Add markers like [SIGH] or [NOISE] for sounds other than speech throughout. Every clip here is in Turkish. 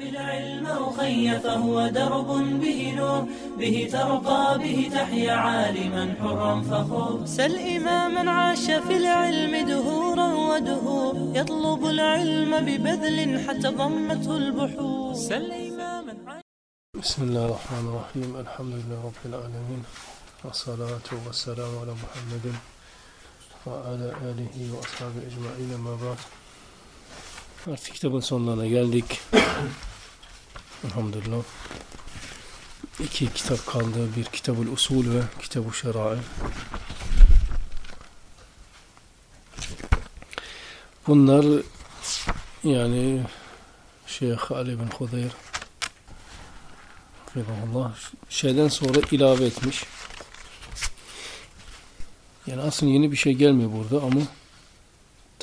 بالعلم أخي فهو درب به نور به ترقى به تحيا عالما حرا فخور. سل إماما عاش في العلم دهورا ودهور يطلب العلم ببذل حتى ضمته البحور. سل إماما عاش بسم الله الرحمن الرحيم الحمد لله رب العالمين والصلاة والسلام على محمد وعلى آله وأصحابه أجمعين ما بعد. Artık kitabın sonlarına geldik. [COUGHS] Elhamdülillah. İki kitap kaldı. Bir Kitabul Usul ve Kitab-ı Şerai. Bunlar yani Şeyh Ali bin Hudeyr Allah şeyden sonra ilave etmiş. Yani aslında yeni bir şey gelmiyor burada ama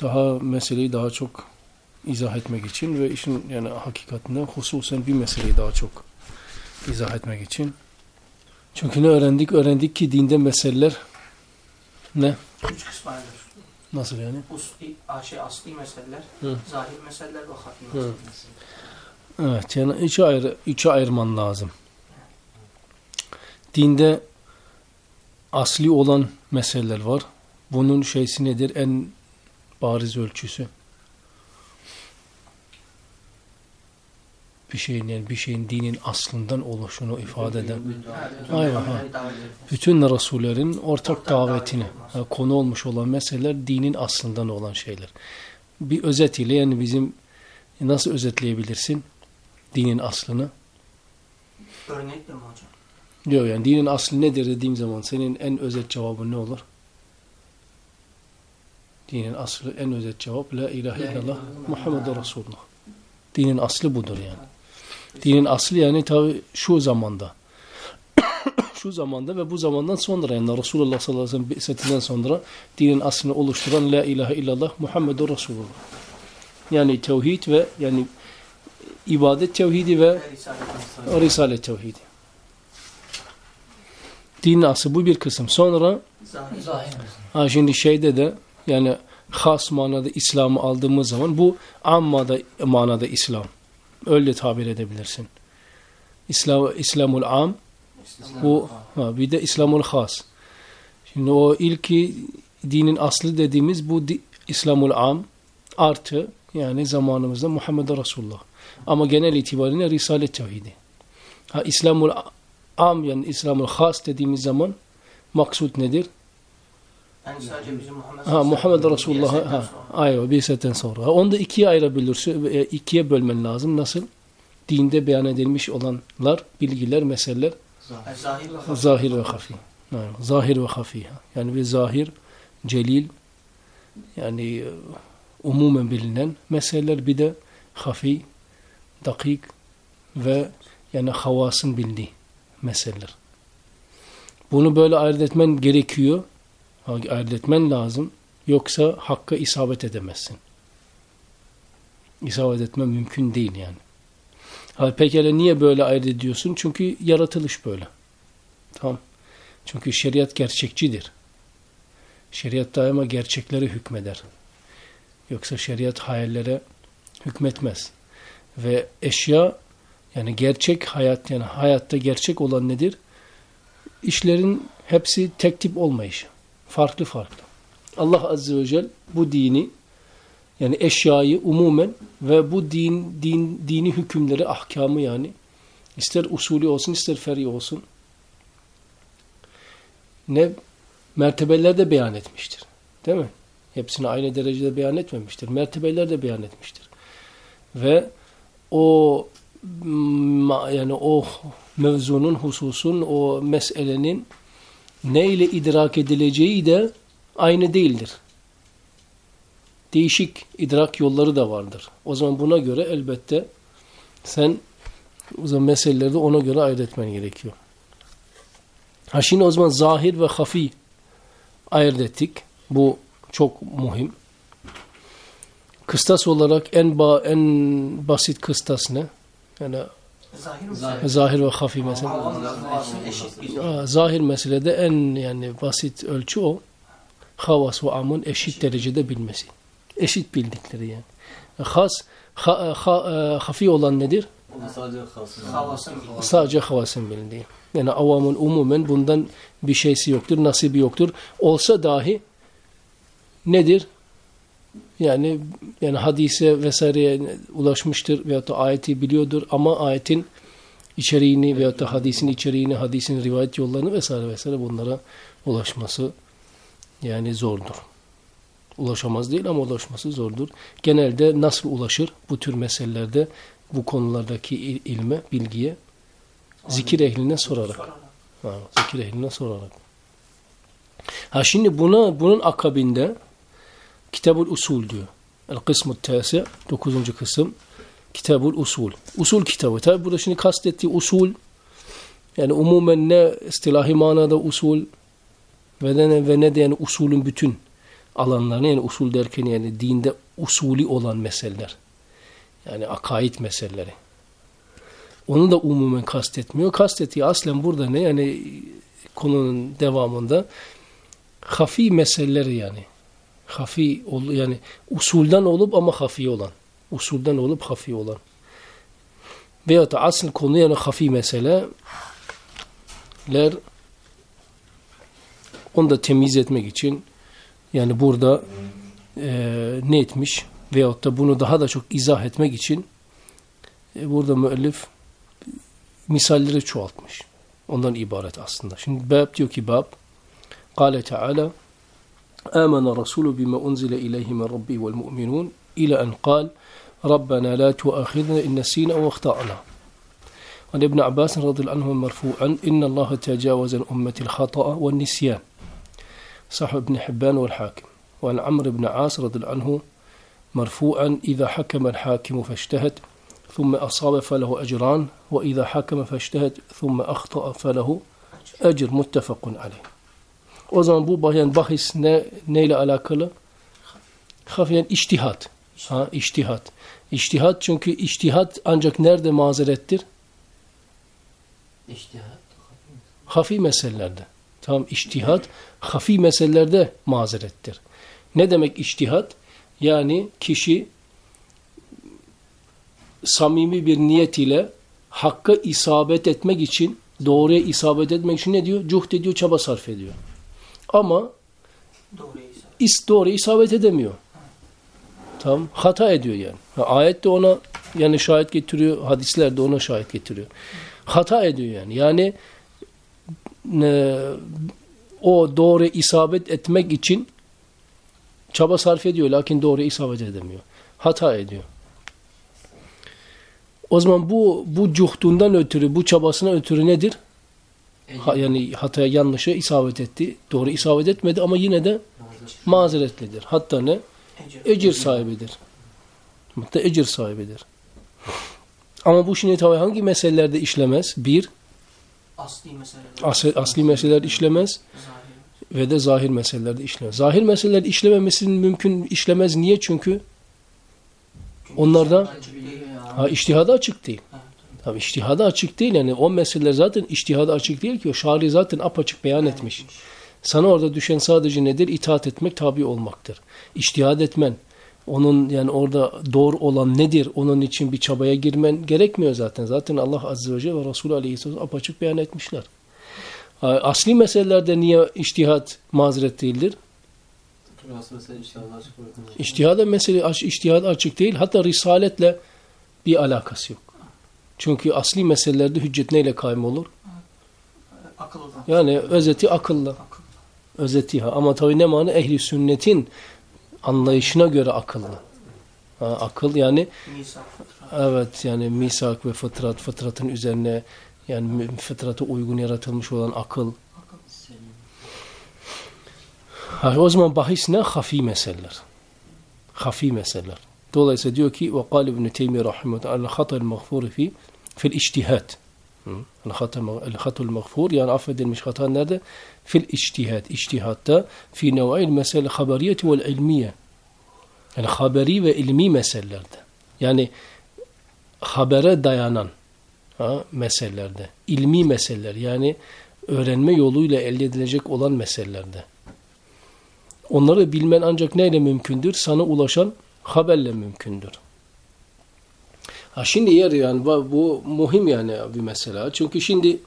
daha meseleyi daha çok izah etmek için ve işin yani hakikatinden hususen bir meseleyi daha çok izah etmek için. Çünkü ne öğrendik? Öğrendik ki dinde meseleler ne? Üç kısma ayrılır. Nasıl yani? Usli, şey, asli meseleler, Hı. zahir meseleler ve hafi Hı. meseleler. Evet yani üçe, ayrı, üçe ayırman lazım. Dinde asli olan meseleler var. Bunun şeysi nedir? En bariz ölçüsü. Bir şeyin yani bir şeyin dinin aslından oluşunu ifade eden. Aynen, ha. Bütün Resullerin ortak davetini ha, konu olmuş olan meseleler dinin aslından olan şeyler. Bir özet ile yani bizim nasıl özetleyebilirsin dinin aslını? Örnekle mi hocam? Diyor yani dinin aslı nedir dediğim zaman senin en özet cevabın ne olur? Dinin aslı en özet cevap La ilahe illallah Muhammedur Resulullah. Dinin aslı budur yani. Dinin aslı yani tabi şu zamanda. [COUGHS] şu zamanda ve bu zamandan sonra yani Resulullah sallallahu aleyhi ve sellem sonra dinin aslını oluşturan La ilahe illallah Muhammedur Resulullah. Yani tevhid ve yani ibadet tevhidi ve Risalet tevhidi. Dinin aslı bu bir kısım. Sonra Zahir. Ha şimdi şeyde de yani has manada İslam'ı aldığımız zaman bu ammada manada İslam. Öyle tabir edebilirsin. İslam, İslamul am bu ha, bir de İslamul has. Şimdi o ilki dinin aslı dediğimiz bu di, İslamul am artı yani zamanımızda Muhammed Resulullah. Ama genel itibariyle Risalet tevhidi. Ha, İslamul am yani İslamul has dediğimiz zaman maksut nedir? Yani sadece bizim Muhammed Ha Muhammed Resulullah ha ayo bir setten sonra. Onu da ikiye ayırabilirsin, e, ikiye bölmen lazım. Nasıl? Dinde beyan edilmiş olanlar, bilgiler, meseleler zahir ve hafi. zahir ve hafi. Yani, zahir ve hafi. Yani bir zahir, celil yani e, umumen bilinen meseleler bir de hafi, dakik ve yani havasın bildiği meseleler. Bunu böyle ayırt etmen gerekiyor. Ha, Ayırt etmen lazım. Yoksa hakka isabet edemezsin. İsabet etmen mümkün değil yani. Pekala niye böyle ayırt ediyorsun? Çünkü yaratılış böyle. Tamam. Çünkü şeriat gerçekçidir. Şeriat daima gerçeklere hükmeder. Yoksa şeriat hayallere hükmetmez. Ve eşya yani gerçek hayat yani hayatta gerçek olan nedir? İşlerin hepsi tek tip olmayışı. Farklı farklı. Allah Azze ve Celle bu dini yani eşyayı umumen ve bu din, din dini hükümleri, ahkamı yani ister usulü olsun ister feri olsun ne mertebelerde beyan etmiştir. Değil mi? Hepsini aynı derecede beyan etmemiştir. Mertebeler de beyan etmiştir. Ve o ma- yani o mevzunun, hususun, o meselenin ne ile idrak edileceği de aynı değildir. Değişik idrak yolları da vardır. O zaman buna göre elbette sen o zaman meseleleri de ona göre ayırt etmen gerekiyor. Ha şimdi o zaman zahir ve hafi ayırt ettik. Bu çok muhim. Kıstas olarak en ba en basit kıstas ne? Yani Zahir? Zahir. zahir ve hafi mesela. Aa, Zahir meselede en yani basit ölçü o. Havas ve amın eşit derecede bilmesi. Eşit bildikleri yani. Has, ha, ha, e, hafi olan nedir? Sadece. Havasın. Sadece havasın bildiği. Yani avamın umumen bundan bir şeysi yoktur, nasibi yoktur. Olsa dahi nedir? Yani yani hadise vesaireye ulaşmıştır veyahut da ayeti biliyordur ama ayetin içeriğini veyahut da hadisin içeriğini, hadisin rivayet yollarını vesaire vesaire bunlara ulaşması yani zordur. Ulaşamaz değil ama ulaşması zordur. Genelde nasıl ulaşır bu tür meselelerde bu konulardaki il- ilme, bilgiye? Zikir ehline sorarak. Ha, zikir ehline sorarak. Ha şimdi buna bunun akabinde Kitabul Usul diyor. El kısmı tâsi 9. kısım Kitabul Usul. Usul kitabı. Tabi burada şimdi kastettiği usul yani umumen ne istilahi manada usul ve ne, ve ne de yani usulün bütün alanlarını yani usul derken yani dinde usulü olan meseleler. Yani akaid meseleleri. Onu da umumen kastetmiyor. Kastettiği aslen burada ne? Yani konunun devamında hafi meseleleri yani. Hafi yani usulden olup ama hafi olan. Usulden olup hafi olan. Veyahut da asıl konu yani hafi meseleler onu da temiz etmek için yani burada e, ne etmiş veyahut da bunu daha da çok izah etmek için e, burada müellif misalleri çoğaltmış. Ondan ibaret aslında. Şimdi bab diyor ki bab Kale Teala آمن الرسول بما أنزل إليه من ربي والمؤمنون إلى أن قال ربنا لا تؤاخذنا إن نسينا واخطأنا. عن ابن عباس رضي الله عنه مرفوعا إن الله تجاوز عن أمة الخطأ والنسيان. صح ابن حبان والحاكم. وعن عمرو بن عاص رضي الله عنه مرفوعا إذا حكم الحاكم فاجتهد ثم أصاب فله أجران وإذا حكم فاجتهد ثم أخطأ فله أجر. متفق عليه. O zaman bu yani bahis ne neyle alakalı? Hafiyen iştihat. Ha iştihat. İştihat çünkü iştihat ancak nerede mazerettir? İçtihat. Hafi meselelerde. Tamam iştihat hafi meselelerde mazerettir. Ne demek iştihat? Yani kişi samimi bir niyet ile hakka isabet etmek için, doğruya isabet etmek için ne diyor? Cuhd ediyor, çaba sarf ediyor. Ama is doğru isabet edemiyor. Tamam. Hata ediyor yani. Ayet de ona yani şahit getiriyor. Hadisler de ona şahit getiriyor. Hata ediyor yani. Yani e, o doğru isabet etmek için çaba sarf ediyor. Lakin doğru isabet edemiyor. Hata ediyor. O zaman bu bu cuhdundan ötürü, bu çabasına ötürü nedir? Ha, yani hataya yanlışa isabet etti. Doğru isabet etmedi ama yine de mazeretlidir. Hatta ne? Ecir. Sahibidir. Hatta ecir sahibidir. Ama bu şimdi tabii hangi meselelerde işlemez? Bir, Asli meseleler. asli, asli meseleler işlemez Zahiri. ve de zahir meselelerde işlemez. Zahir meseleler işlememesinin mümkün işlemez. Niye? Çünkü Çünkü Onlarda- ha, iştihada açık değil. Tabii iştihada açık değil. Yani o meseleler zaten iştihada açık değil ki. O şari zaten apaçık beyan etmiş. Sana orada düşen sadece nedir? İtaat etmek, tabi olmaktır. İçtihad etmen, onun yani orada doğru olan nedir? Onun için bir çabaya girmen gerekmiyor zaten. Zaten Allah Azze ve Celle ve Resulü Aleyhisselam apaçık beyan etmişler. Asli meselelerde niye içtihat mazeret değildir? İçtihada mesele aç, içtihad açık değil. Hatta risaletle bir alakası yok. Çünkü asli meselelerde hüccet neyle kaym olur? Akıldan. Yani özeti akılla. Akıl. Özeti ha. Ama tabii ne mana? Ehli sünnetin anlayışına göre akıllı. Ha, akıl yani Nisa. evet yani misak ve fıtrat, fıtratın üzerine yani fıtrata uygun yaratılmış olan akıl. Ha, o zaman bahis ne? Hafi meseleler. Hafi meseleler. Dolayısıyla diyor ki ve kal İbn Teymiyye rahimehullah el hata'l mağfur fi fil ictihad. El hata el hatul yani affedilmiş hata nerede? Fil ictihad. İctihatta fi nev'il mesele haberiyeti vel ilmiye. Yani haberi ve ilmi meselelerde. Yani habere dayanan ha, meselelerde, ilmi meseleler yani öğrenme yoluyla elde edilecek olan meselelerde. Onları bilmen ancak neyle mümkündür? Sana ulaşan haberle mümkündür. Ha şimdi eğer yani bu muhim yani bir mesele. Çünkü şimdi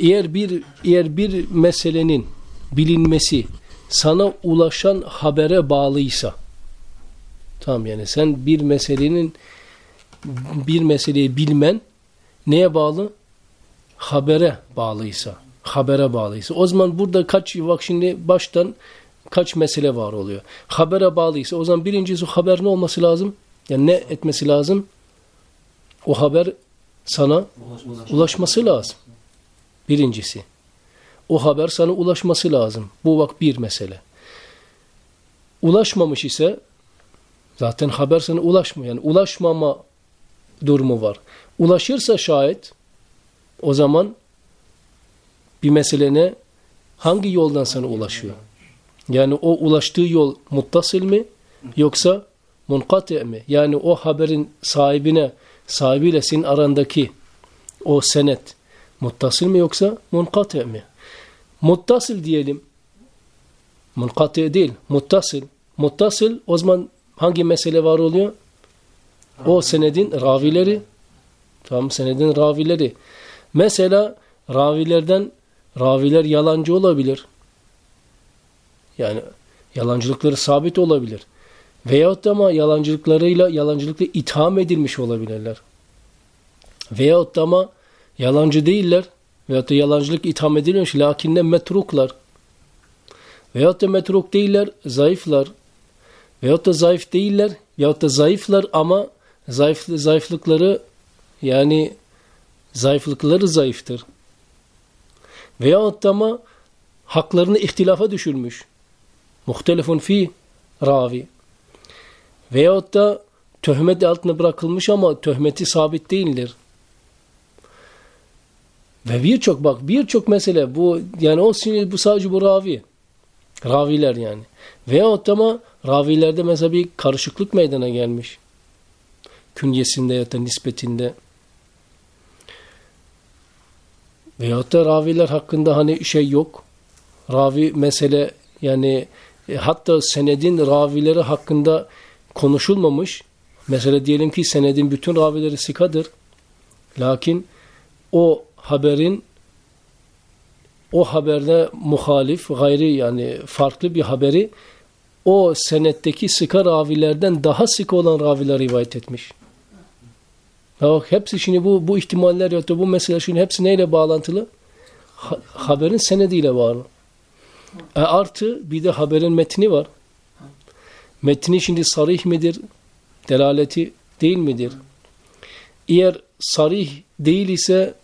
eğer bir eğer bir meselenin bilinmesi sana ulaşan habere bağlıysa tamam yani sen bir meselenin bir meseleyi bilmen neye bağlı? Habere bağlıysa. Habere bağlıysa. O zaman burada kaç bak şimdi baştan kaç mesele var oluyor. Habere bağlıysa o zaman birincisi haber ne olması lazım? Yani ne etmesi lazım? O haber sana ulaşması lazım. Birincisi. O haber sana ulaşması lazım. Bu bak bir mesele. Ulaşmamış ise zaten haber sana ulaşmıyor. Yani ulaşmama durumu var. Ulaşırsa şayet o zaman bir mesele ne? Hangi yoldan sana ulaşıyor? Yani o ulaştığı yol muttasıl mi yoksa munkati mi? Yani o haberin sahibine sahibiyle senin arandaki o senet muttasıl mi yoksa munkati mi? Muttasıl diyelim. Munkati değil, muttasıl. Muttasıl o zaman hangi mesele var oluyor? O senedin ravileri. Tamam senedin ravileri. Mesela ravilerden raviler yalancı olabilir. Yani yalancılıkları sabit olabilir. Veyahut da ama yalancılıklarıyla yalancılıkla itham edilmiş olabilirler. Veyahut da ama yalancı değiller. Veyahut da yalancılık itham edilmiş. Lakin de metruklar. Veyahut da metruk değiller. Zayıflar. Veyahut da zayıf değiller. Veyahut da zayıflar ama zayıf, zayıflıkları yani zayıflıkları zayıftır. Veyahut da ama haklarını ihtilafa düşürmüş. Muhtelefun fi ravi. Veyahut da töhmet altına bırakılmış ama töhmeti sabit değildir. Ve birçok bak birçok mesele bu yani o sinir bu sadece bu ravi. Raviler yani. Veyahut ama ravilerde mesela bir karışıklık meydana gelmiş. Künyesinde ya da nispetinde. Veyahut da raviler hakkında hani şey yok. Ravi mesele yani e, hatta senedin ravileri hakkında konuşulmamış. Mesela diyelim ki senedin bütün ravileri sikadır. Lakin o haberin o haberde muhalif, gayri yani farklı bir haberi o senetteki sıka ravilerden daha sık olan raviler rivayet etmiş. Bak hepsi şimdi bu bu ihtimaller ya da bu mesele şimdi hepsi neyle bağlantılı? Ha, haberin senediyle bağlı. E artı bir de haberin metni var. Metni şimdi sarih midir? Delaleti değil midir? Eğer sarih değil ise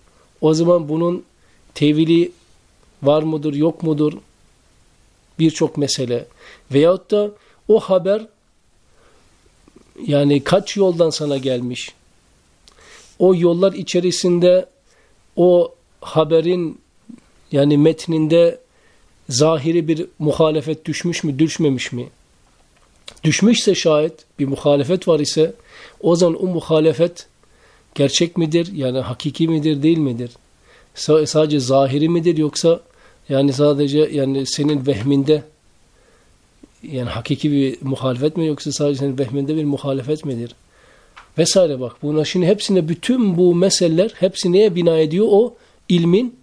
o zaman bunun tevili var mıdır yok mudur? Birçok mesele. Veyahut da o haber yani kaç yoldan sana gelmiş? O yollar içerisinde o haberin yani metninde zahiri bir muhalefet düşmüş mü düşmemiş mi? Düşmüşse şayet bir muhalefet var ise o zaman o muhalefet gerçek midir? Yani hakiki midir değil midir? S sadece zahiri midir yoksa yani sadece yani senin vehminde yani hakiki bir muhalefet mi yoksa sadece senin vehminde bir muhalefet midir? Vesaire bak. Buna şimdi hepsine bütün bu meseleler hepsi neye bina ediyor? O ilmin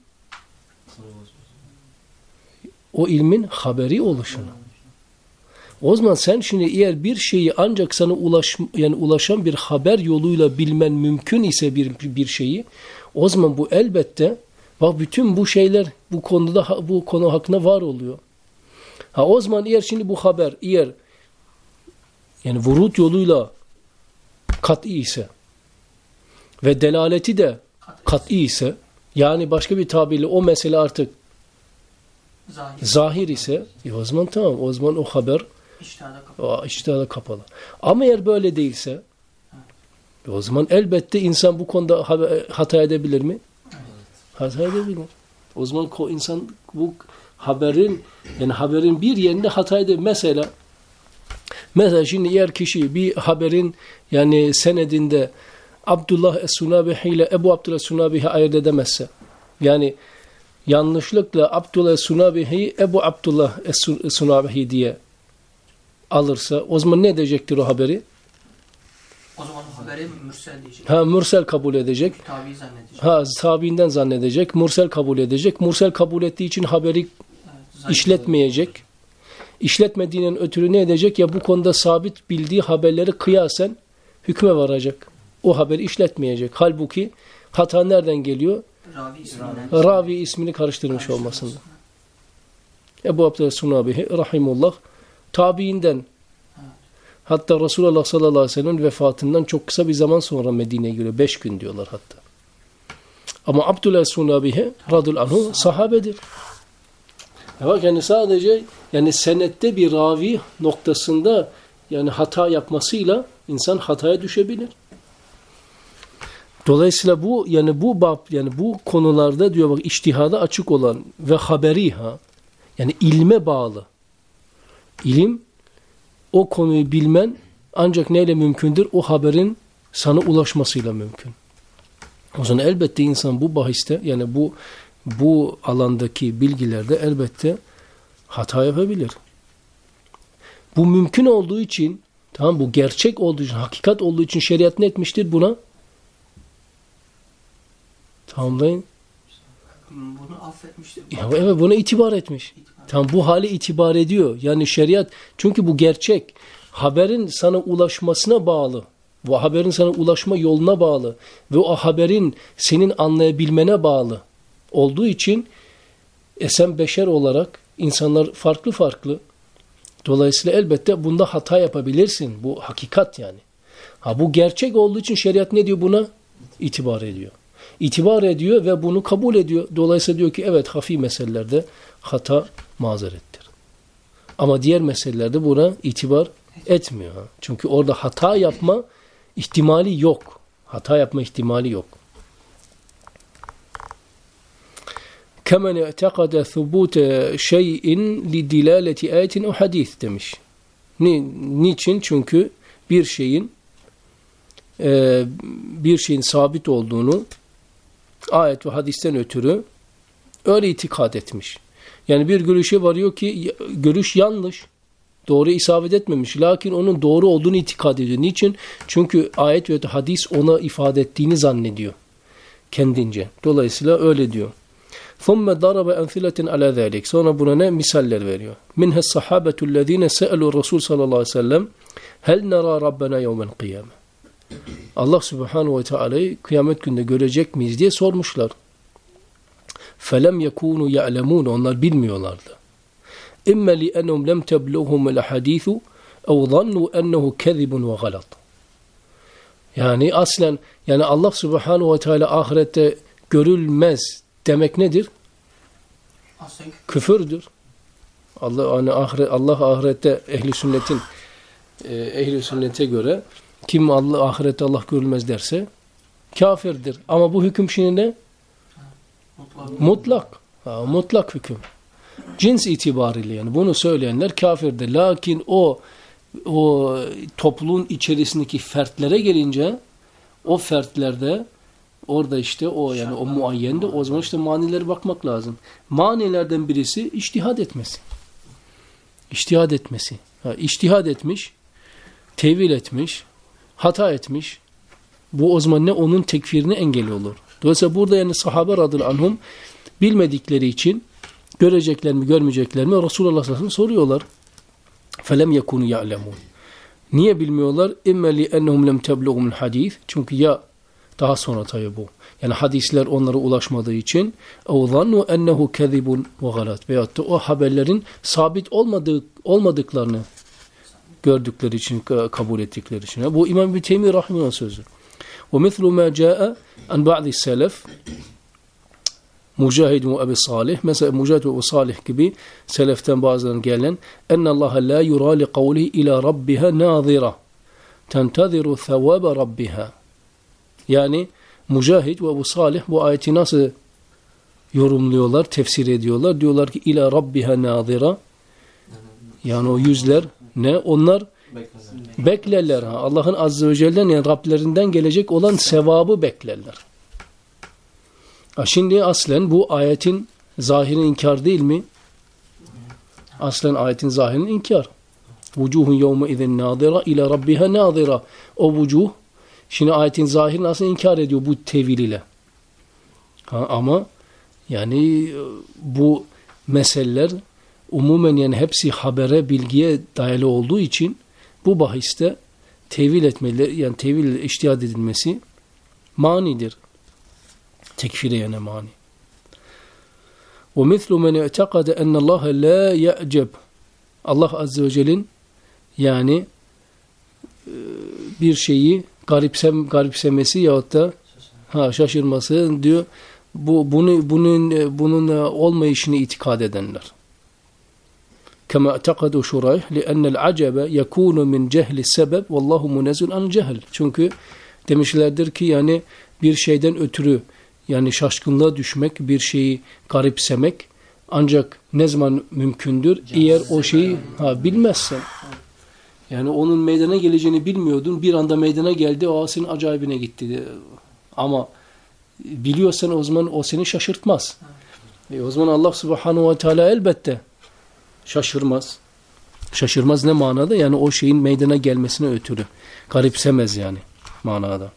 o ilmin haberi oluşunu. O zaman sen şimdi eğer bir şeyi ancak sana ulaş, yani ulaşan bir haber yoluyla bilmen mümkün ise bir, bir şeyi o zaman bu elbette bak bütün bu şeyler bu konuda bu konu hakkında var oluyor. Ha o zaman eğer şimdi bu haber eğer yani vurut yoluyla kat'i ise ve delaleti de kat'i ise yani başka bir tabirle o mesele artık Zahir. zahir ise e o zaman tamam o zaman o haber İçtihada kapalı. iştihada kapalı. Ama eğer böyle değilse e o zaman elbette insan bu konuda haber- hata edebilir mi? Hata edebilir. O zaman ko- insan bu haberin yani haberin bir yerinde hata edebilir. Mesela mesela şimdi eğer kişi bir haberin yani senedinde Abdullah Es-Sunabihi ile Ebu Abdullah Es-Sunabihi ayırt edemezse yani yanlışlıkla Abdullah Sunabihi Ebu Abdullah Sunabihi diye alırsa o zaman ne edecektir o haberi? O zaman haberi mürsel diyecek. Ha mürsel kabul edecek. Tabi zannedecek. Ha tabiinden zannedecek. Mursel kabul edecek. Mursel kabul ettiği için haberi Evet, işletmeyecek. İşletmediğinin ötürü ne edecek? Ya bu konuda sabit bildiği haberleri kıyasen hükme varacak. O haberi işletmeyecek. Halbuki hata nereden geliyor? Ravi isminden. Ravi ismini karıştırmış olmasında. Ebu Abdülhamid Sunabihi rahimullah tabiinden hatta Resulullah sallallahu aleyhi ve sellem'in vefatından çok kısa bir zaman sonra Medine'ye geliyor. Beş gün diyorlar hatta. Ama Abdülhamid Sunabihi radıyallahu anhu sahabedir. Bak yani sadece yani senette bir ravi noktasında yani hata yapmasıyla insan hataya düşebilir. Dolayısıyla bu yani bu bab yani bu konularda diyor bak içtihada açık olan ve haberi ha yani ilme bağlı. İlim o konuyu bilmen ancak neyle mümkündür? O haberin sana ulaşmasıyla mümkün. O zaman elbette insan bu bahiste yani bu bu alandaki bilgilerde elbette hata yapabilir. Bu mümkün olduğu için tamam bu gerçek olduğu için, hakikat olduğu için şeriat ne etmiştir buna? Tamamlayın. Bunu affetmiştir. Ya evet buna itibar etmiş. Tam bu hali itibar ediyor. Yani şeriat çünkü bu gerçek. Haberin sana ulaşmasına bağlı. Bu haberin sana ulaşma yoluna bağlı. Ve o haberin senin anlayabilmene bağlı. Olduğu için e sen beşer olarak insanlar farklı farklı. Dolayısıyla elbette bunda hata yapabilirsin. Bu hakikat yani. Ha bu gerçek olduğu için şeriat ne diyor buna? İtibar ediyor itibar ediyor ve bunu kabul ediyor. Dolayısıyla diyor ki evet hafi meselelerde hata mazerettir. Ama diğer meselelerde buna itibar etmiyor. Çünkü orada hata yapma ihtimali yok. Hata yapma ihtimali yok. Kemen i'tekade thubute şeyin li dilaleti ayetin o hadis demiş. Ni, niçin? Çünkü bir şeyin e, bir şeyin sabit olduğunu ayet ve hadisten ötürü öyle itikad etmiş. Yani bir görüşe varıyor ki görüş yanlış. Doğru isabet etmemiş. Lakin onun doğru olduğunu itikad ediyor. Niçin? Çünkü ayet ve hadis ona ifade ettiğini zannediyor. Kendince. Dolayısıyla öyle diyor. ثُمَّ ضَرَبَ أَنْثِلَةٍ عَلَى ذَٰلِكَ Sonra buna ne? Misaller veriyor. مِنْهَا الصَّحَابَةُ الَّذ۪ينَ سَأَلُوا الرَّسُولُ sallallahu aleyhi ve sellem هَلْ نَرَى رَبَّنَا يَوْمَ الْقِيَامَةِ Allah Subhanahu ve Teala'yı kıyamet günde görecek miyiz diye sormuşlar. Felem yekunu ya'lemun onlar bilmiyorlardı. İmme li enhum lem tebluhum el hadisu ev zannu ennehu kezibun ve galat. Yani aslen yani Allah Subhanahu ve Teala ahirette görülmez demek nedir? Aslen küfürdür. Allah hani ahiret Allah ahirette ehli sünnetin e, ehli sünnete göre kim Allah ahirette Allah görülmez derse kafirdir. Ama bu hüküm şimdi ne? mutlak. Mutlak. Ha, mutlak hüküm. Cins itibariyle yani bunu söyleyenler kafirdir. Lakin o o topluluğun içerisindeki fertlere gelince o fertlerde orada işte o yani o muayyende o zaman işte manilere bakmak lazım. Manilerden birisi içtihad etmesi. İçtihad etmesi. Ha, içtihad etmiş, tevil etmiş, hata etmiş. Bu o zaman ne onun tekfirine engel olur. Dolayısıyla burada yani sahabe radıyallahu anhum bilmedikleri için görecekler mi görmeyecekler mi Resulullah sallallahu aleyhi ve sellem soruyorlar. Felem yekunu ya'lemun. Niye bilmiyorlar? Li ennehum lem tebluğumul hadis. Çünkü ya daha sonra tabi bu. Yani hadisler onlara ulaşmadığı için zannu ennehu kezibun ve galat. Veyahut da o haberlerin sabit olmadığı, olmadıklarını gördükleri için, kabul ettikleri için. Bu İmam İbni Teymi Rahim'in sözü. ومثل ما جاء عن بعض السلف Mücahid ve Ebu Salih mesela Mücahid ve Ebu Salih gibi seleften bazılarının gelen enne Allah la yura li kavlihi ila rabbiha nazira tenteziru thavabe rabbiha yani Mücahid ve Ebu Salih bu ayeti nasıl yorumluyorlar, tefsir ediyorlar. Diyorlar ki ila rabbiha nazira yani o yüzler ne? Onlar beklerler. Ha. Allah'ın azze ve celle'den yani Rablerinden gelecek olan sevabı beklerler. Ha, şimdi aslen bu ayetin zahirin inkar değil mi? Aslen ayetin zahirin inkar. Vucuhun yevme izin nazira ila rabbiha nazira. O vucuh Şimdi ayetin zahirini aslında inkar ediyor bu tevil ile. Ha, ama yani e, bu meseleler umumen yani hepsi habere, bilgiye dayalı olduğu için bu bahiste tevil etmeleri yani tevil iştihad edilmesi manidir. Tekfire yani mani. ومثل من اعتقد أن الله لا يعجب Allah Azze ve Celle'nin yani e, bir şeyi garipsem, garipsemesi yahut da ha, şaşırması diyor bu bunu bunun bunun olmayışını itikad edenler. كما اعتقدوا شريح لأن العجب يكون من جهل السبب والله منزل عن الجهل. Çünkü demişlerdir ki yani bir şeyden ötürü yani şaşkınlığa düşmek, bir şeyi garipsemek ancak ne zaman mümkündür? Eğer o şeyi ha, bilmezsen. Yani onun meydana geleceğini bilmiyordun. Bir anda meydana geldi. O senin acayibine gitti. Ama biliyorsan o zaman o seni şaşırtmaz. E o zaman Allah subhanahu ve teala elbette şaşırmaz. Şaşırmaz ne manada? Yani o şeyin meydana gelmesine ötürü. Garipsemez yani manada.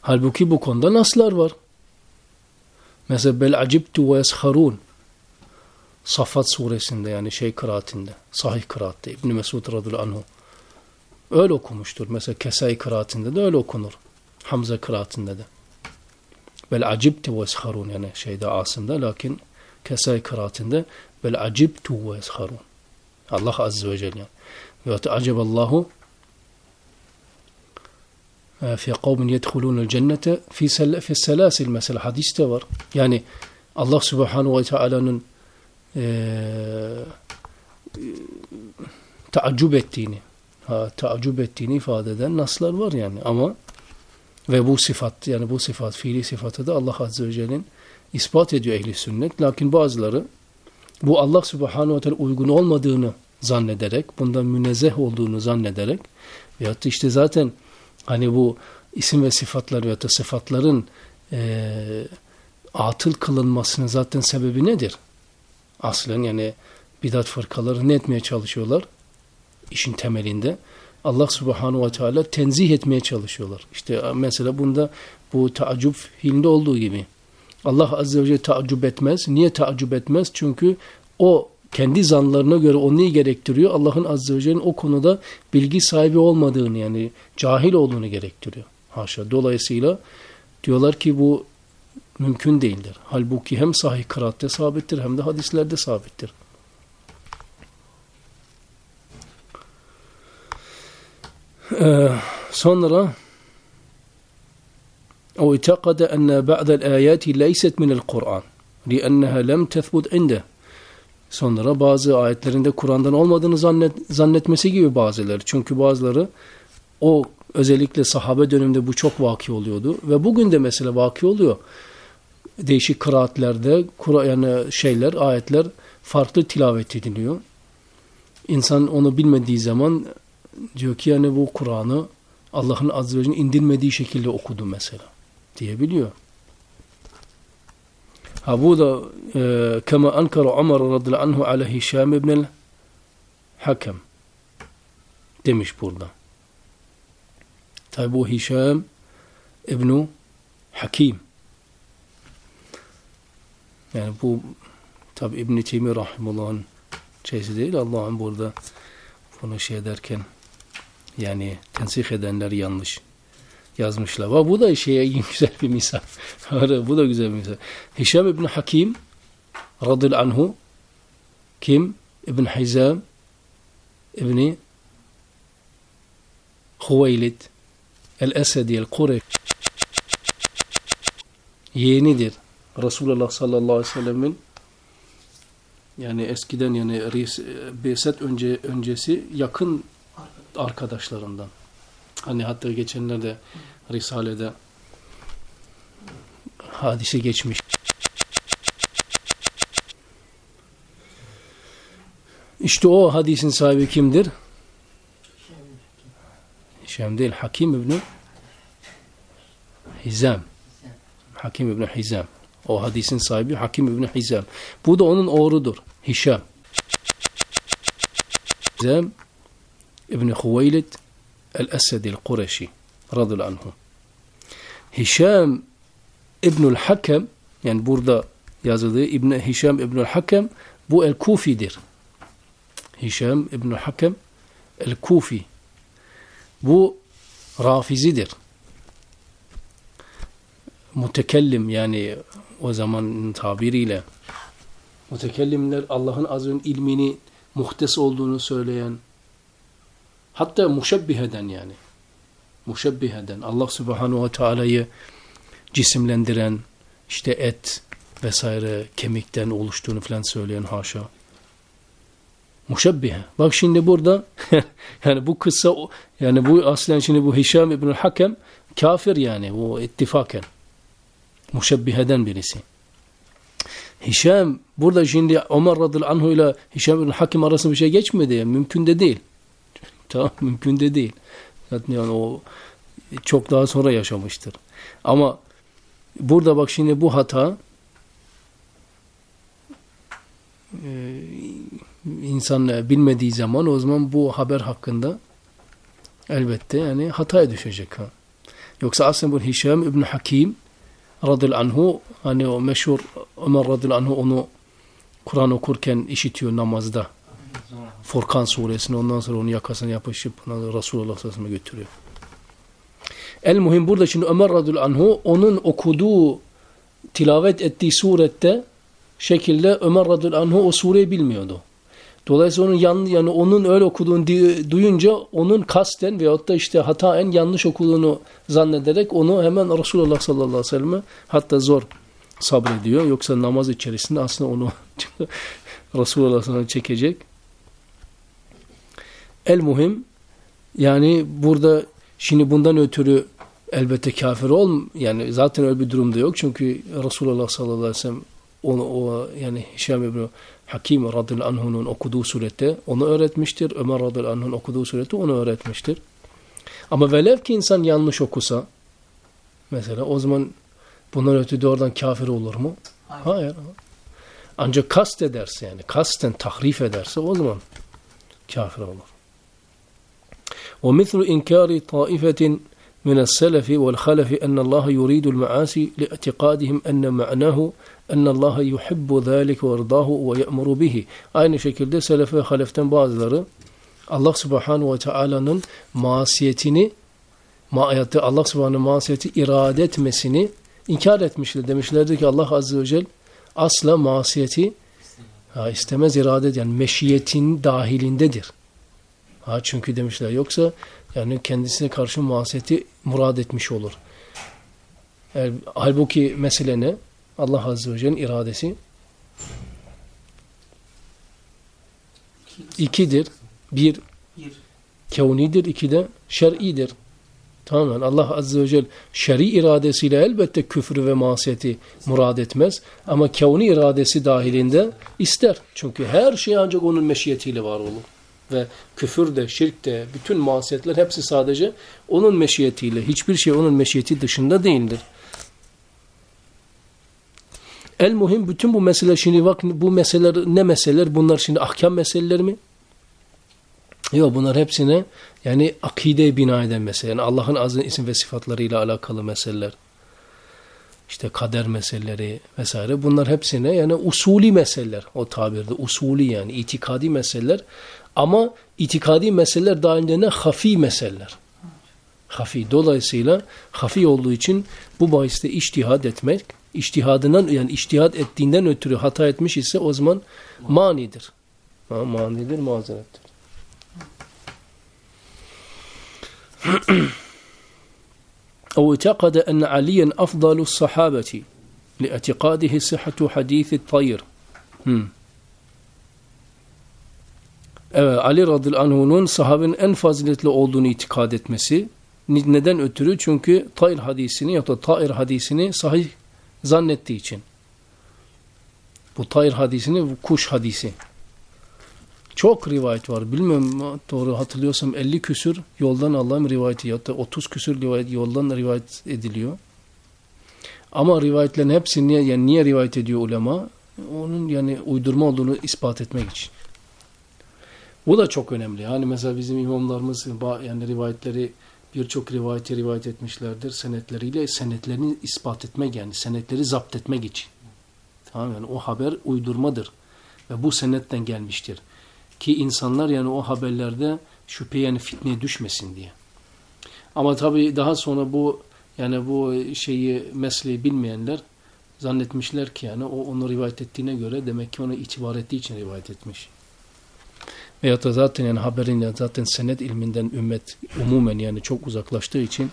Halbuki bu konuda naslar var. Mesela bel acibtu ve yesharun. Safat suresinde yani şey kıraatinde. Sahih kıraatte. İbn Mesud radıyallahu anhu. Öyle okumuştur. Mesela Kesai kıraatinde de öyle okunur. Hamza kıraatinde de. Bel acibtu ve yesharun yani şeyde Asım'da lakin Kesai kıraatinde bel acibtu ve yesharun. Allah azze ve celle. Ve aceballahu fi kavmin yedhulunel cennete fi, fi selasil mesela hadiste var. Yani Allah subhanahu ve teala'nın e, taaccüp ettiğini ha, taaccüp ettiğini ifade eden naslar var yani ama ve bu sıfat yani bu sıfat fiili sıfatı da Allah azze ve celle'nin ispat ediyor ehli sünnet. Lakin bazıları bu Allah subhanahu ve teala uygun olmadığını zannederek bundan münezzeh olduğunu zannederek veyahut da işte zaten Hani bu isim ve sıfatlar ya da sıfatların e, atıl kılınmasının zaten sebebi nedir? Aslen yani bidat fırkaları ne etmeye çalışıyorlar? İşin temelinde. Allah subhanahu ve teala tenzih etmeye çalışıyorlar. İşte mesela bunda bu taaccüp fiilinde olduğu gibi. Allah azze ve celle taaccüp etmez. Niye taaccüp etmez? Çünkü o kendi zanlarına göre o neyi gerektiriyor? Allah'ın azze ve celle'nin o konuda bilgi sahibi olmadığını yani cahil olduğunu gerektiriyor. Haşa. Dolayısıyla diyorlar ki bu mümkün değildir. Halbuki hem sahih kıraatte sabittir hem de hadislerde sabittir. Ee, sonra o itakade enne ba'del ayati leyset minel Kur'an li'enneha lem tethbut inde Sonra bazı ayetlerinde Kur'an'dan olmadığını zannet, zannetmesi gibi bazıları. Çünkü bazıları o özellikle sahabe döneminde bu çok vaki oluyordu. Ve bugün de mesela vaki oluyor. Değişik kıraatlerde yani şeyler, ayetler farklı tilavet ediliyor. İnsan onu bilmediği zaman diyor ki yani bu Kur'an'ı Allah'ın azze ve indirmediği şekilde okudu mesela diyebiliyor. Ha bu da e, kema ankara Ömer radıyallahu anhu ala Hişam ibn Hakem demiş burada. Tabi bu Hişam ibn Hakim. Yani bu tabi İbn-i Teymi Rahimullah'ın şeysi değil. Allah'ın burada bunu şey ederken yani tensih edenler yanlış yazmışlar. Ve bu da şeye [LAUGHS] güzel bir misal. bu da güzel bir misal. Hişam İbn Hakim radıyallahu anhu kim? İbn Hizam İbni Huveylid El-Esedi El-Kureyş yeğenidir. Resulullah sallallahu aleyhi ve sellemin yani eskiden yani Beset önce öncesi yakın arkadaşlarından. Hani hatta geçenlerde Risale'de hadise geçmiş. İşte o hadisin sahibi kimdir? Hişam Hakim İbni Hizam. Hakim İbni Hizam. O hadisin sahibi Hakim İbni Hizam. Bu da onun oğrudur. Hişam. Hizam İbni Huveylid El-Esedi El-Kureşi. radıyallahu anhu. Hişam İbnül Hakem yani burada yazıldığı İbn Hişam İbnül Hakem bu el Kufi'dir. Hişam İbnül Hakem el Kufi. Bu Rafizidir. Mutekellim yani o zaman tabiriyle mutekellimler Allah'ın azın ilmini muhtes olduğunu söyleyen hatta muşebbiheden yani muşebbiheden Allah subhanahu ve teala'yı cisimlendiren işte et vesaire kemikten oluştuğunu falan söyleyen haşa. Muşebbihe. Bak şimdi burada [LAUGHS] yani bu kıssa yani bu aslen şimdi bu Hişam İbn Hakem kafir yani bu ittifaken. Muşebbiheden birisi. Hişam burada şimdi Ömer radıyallahu anhu ile Hişam İbn Hakim arasında bir şey geçmedi. Mümkün de değil. [LAUGHS] Tamam mümkün de değil. Yani o çok daha sonra yaşamıştır. Ama burada bak şimdi bu hata e, insan bilmediği zaman o zaman bu haber hakkında elbette yani hataya düşecek. Ha. Yoksa aslında bu Hişam İbn Hakim radıyallahu anhu hani o meşhur Ömer radıyallahu anhu onu Kur'an okurken işitiyor namazda. Furkan suresini ondan sonra onun yakasına yapışıp Resulullah sallallahu aleyhi ve sellem'e götürüyor. El muhim burada şimdi Ömer radıyallahu anhu onun okuduğu tilavet ettiği surette şekilde Ömer radıyallahu anhu o sureyi bilmiyordu. Dolayısıyla onun yan, yani onun öyle okuduğunu duyunca onun kasten veyahut da işte hataen yanlış okuduğunu zannederek onu hemen Resulullah sallallahu aleyhi ve selleme hatta zor sabrediyor. Yoksa namaz içerisinde aslında onu [LAUGHS] Resulullah sana çekecek. El muhim yani burada şimdi bundan ötürü elbette kafir ol yani zaten öyle bir durumda yok. Çünkü Resulullah sallallahu aleyhi ve sellem onu o yani Hişam İbni Hakim radıyallahu anh'un okuduğu surette onu öğretmiştir. Ömer radıyallahu anh'un okuduğu surette onu öğretmiştir. Ama velev ki insan yanlış okusa mesela o zaman bundan ötürü doğrudan kafir olur mu? Hayır. Hayır. Ancak kast ederse yani kasten tahrif ederse o zaman kafir olur. ومثل إنكار طائفة من السلف والخلف أن الله يريد المعاصي لاعتقادهم أن معناه أن الله يحب ذلك ويرضاه ويأمر به aynı şekilde selef ve haleften bazıları Allah subhanahu ve teala'nın masiyetini maayette Allah subhanahu masiyeti irade etmesini inkar etmişler. Demişlerdi ki Allah azze ve celle asla masiyeti ha, istemez irade yani meşiyetin dahilindedir. Ha, çünkü demişler yoksa yani kendisine karşı masiyeti murad etmiş olur. Yani, halbuki mesele ne? Allah Azze ve Celle'nin iradesi ikidir. Bir. kevnidir, iki de şer'idir. Tamamen Allah Azze ve Celle şer'i iradesiyle elbette küfrü ve masiyeti murad etmez. Ama kevni iradesi dahilinde ister. Çünkü her şey ancak onun meşiyetiyle var olur. Ve küfür de, şirk de, bütün masiyetler hepsi sadece onun meşiyetiyle. Hiçbir şey onun meşiyeti dışında değildir. El muhim bütün bu meseleler şimdi bak bu meseleler ne meseleler? Bunlar şimdi ahkam meseleleri mi? Yok bunlar hepsine yani akide bina eden mesele. Yani Allah'ın azın isim ve sıfatlarıyla alakalı meseleler. İşte kader meseleleri vesaire. Bunlar hepsine yani usuli meseleler o tabirde. Usuli yani itikadi meseleler. Ama itikadi meseleler dahilinde ne? Hafi meseleler. Hafi. Dolayısıyla hafi olduğu için bu bahiste iştihad etmek iştihadından yani iştihad ettiğinden ötürü hata etmiş ise o zaman manidir. Ha, manidir, mazerettir. أو [CLEARS THROAT] اعتقد أن عليا أفضل الصحابة لاعتقاده صحة حديث الطير hmm. Evet, Ali radıyallahu anh'un sahabenin en faziletli olduğunu itikad etmesi. Neden ötürü? Çünkü Tayr hadisini ya da Tair hadisini sahih zannettiği için. Bu Tayr hadisini, bu kuş hadisi. Çok rivayet var. Bilmiyorum doğru hatırlıyorsam 50 küsür yoldan Allah'ın rivayeti ya da 30 küsür rivayet yoldan rivayet ediliyor. Ama rivayetlerin hepsini niye, yani niye rivayet ediyor ulema? Onun yani uydurma olduğunu ispat etmek için. Bu da çok önemli. Yani mesela bizim imamlarımız yani rivayetleri Birçok rivayeti rivayet etmişlerdir senetleriyle senetlerini ispat etmek yani senetleri zapt etmek için. Tamam yani o haber uydurmadır ve bu senetten gelmiştir. Ki insanlar yani o haberlerde şüphe yani fitneye düşmesin diye. Ama tabii daha sonra bu yani bu şeyi mesleği bilmeyenler zannetmişler ki yani o onu rivayet ettiğine göre demek ki onu itibar ettiği için rivayet etmiş. Veyahut da zaten yani haberin zaten senet ilminden ümmet umumen yani çok uzaklaştığı için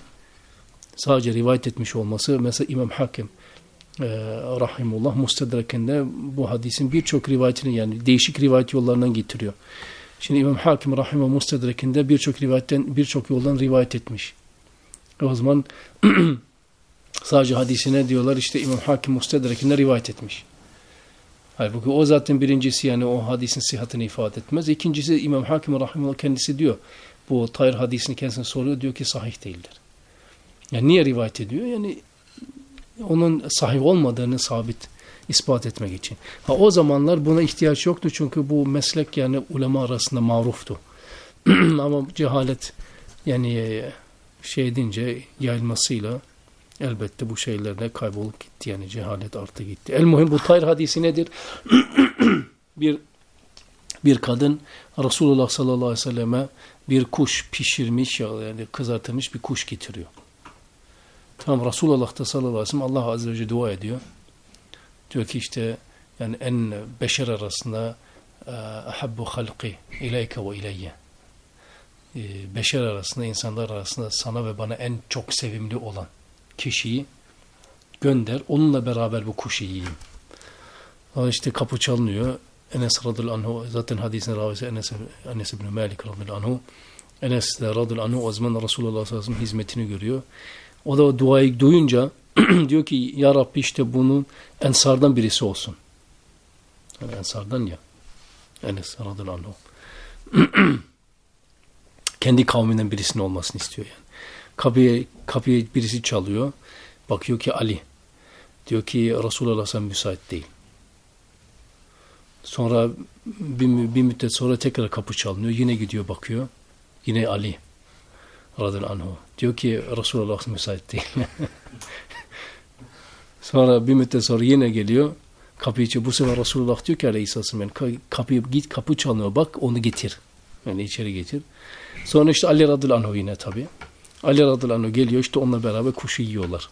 sadece rivayet etmiş olması mesela İmam Hakim e, rahimullah mustedrekinde bu hadisin birçok rivayetini yani değişik rivayet yollarından getiriyor. Şimdi İmam Hakim rahimullah mustedrekinde birçok rivayetten birçok yoldan rivayet etmiş. O zaman [CLEARS THROAT] sadece hadisine diyorlar işte İmam Hakim mustedrekinde rivayet etmiş. Halbuki o zaten birincisi yani o hadisin sıhhatini ifade etmez. İkincisi İmam Hakim rahimullah kendisi diyor. Bu Tayr hadisini kendisine soruyor diyor ki sahih değildir. Yani niye rivayet ediyor? Yani onun sahih olmadığını sabit ispat etmek için. Ha, o zamanlar buna ihtiyaç yoktu çünkü bu meslek yani ulema arasında maruftu. [CLEARS THROAT] Ama cehalet yani şey edince yayılmasıyla elbette bu şeylerde kaybolup gitti yani cehalet arttı gitti. El muhim bu Tayr hadisi nedir? [CLEARS THROAT] bir bir kadın Resulullah sallallahu aleyhi ve selleme bir kuş pişirmiş yani kızartılmış bir kuş getiriyor. Tamam Resulullah da sallallahu aleyhi ve sellem Allah azze ve celle dua ediyor. Diyor ki işte yani en beşer arasında ahabbu halqi ileyke ve ileyye. Beşer arasında, insanlar arasında sana ve bana en çok sevimli olan kişiyi gönder. Onunla beraber bu kuşu yiyeyim. İşte kapı çalınıyor. Enes radıyallahu anhu zaten hadisin ravisi Enes, Enes ibn Malik radıyallahu anhu. Enes de radıyallahu anhu o zaman Resulullah sallallahu aleyhi ve sellem hizmetini görüyor. O da o duayı duyunca [CLEARS THROAT] diyor ki ya Rabbi işte bunun ensardan birisi olsun. Yani ensardan ya. Enes radıyallahu anhu. [CLEARS THROAT] Kendi kavminden birisinin olmasını istiyor yani. Kapıya, kapıya birisi çalıyor. Bakıyor ki Ali. Diyor ki Resulullah sen müsait değil. Sonra bir, bir müddet sonra tekrar kapı çalınıyor. Yine gidiyor bakıyor. Yine Ali radıyallahu anhu. Diyor ki Resulullah müsait değil. [LAUGHS] sonra bir müddet sonra yine geliyor. Kapıyı içi bu sefer Resulullah diyor ki aleyhisselam yani kapıyı git kapı çalıyor bak onu getir. Yani içeri getir. Sonra işte Ali radıyallahu anhu yine tabi. Ali radıyallahu geliyor işte onunla beraber kuşu yiyorlar.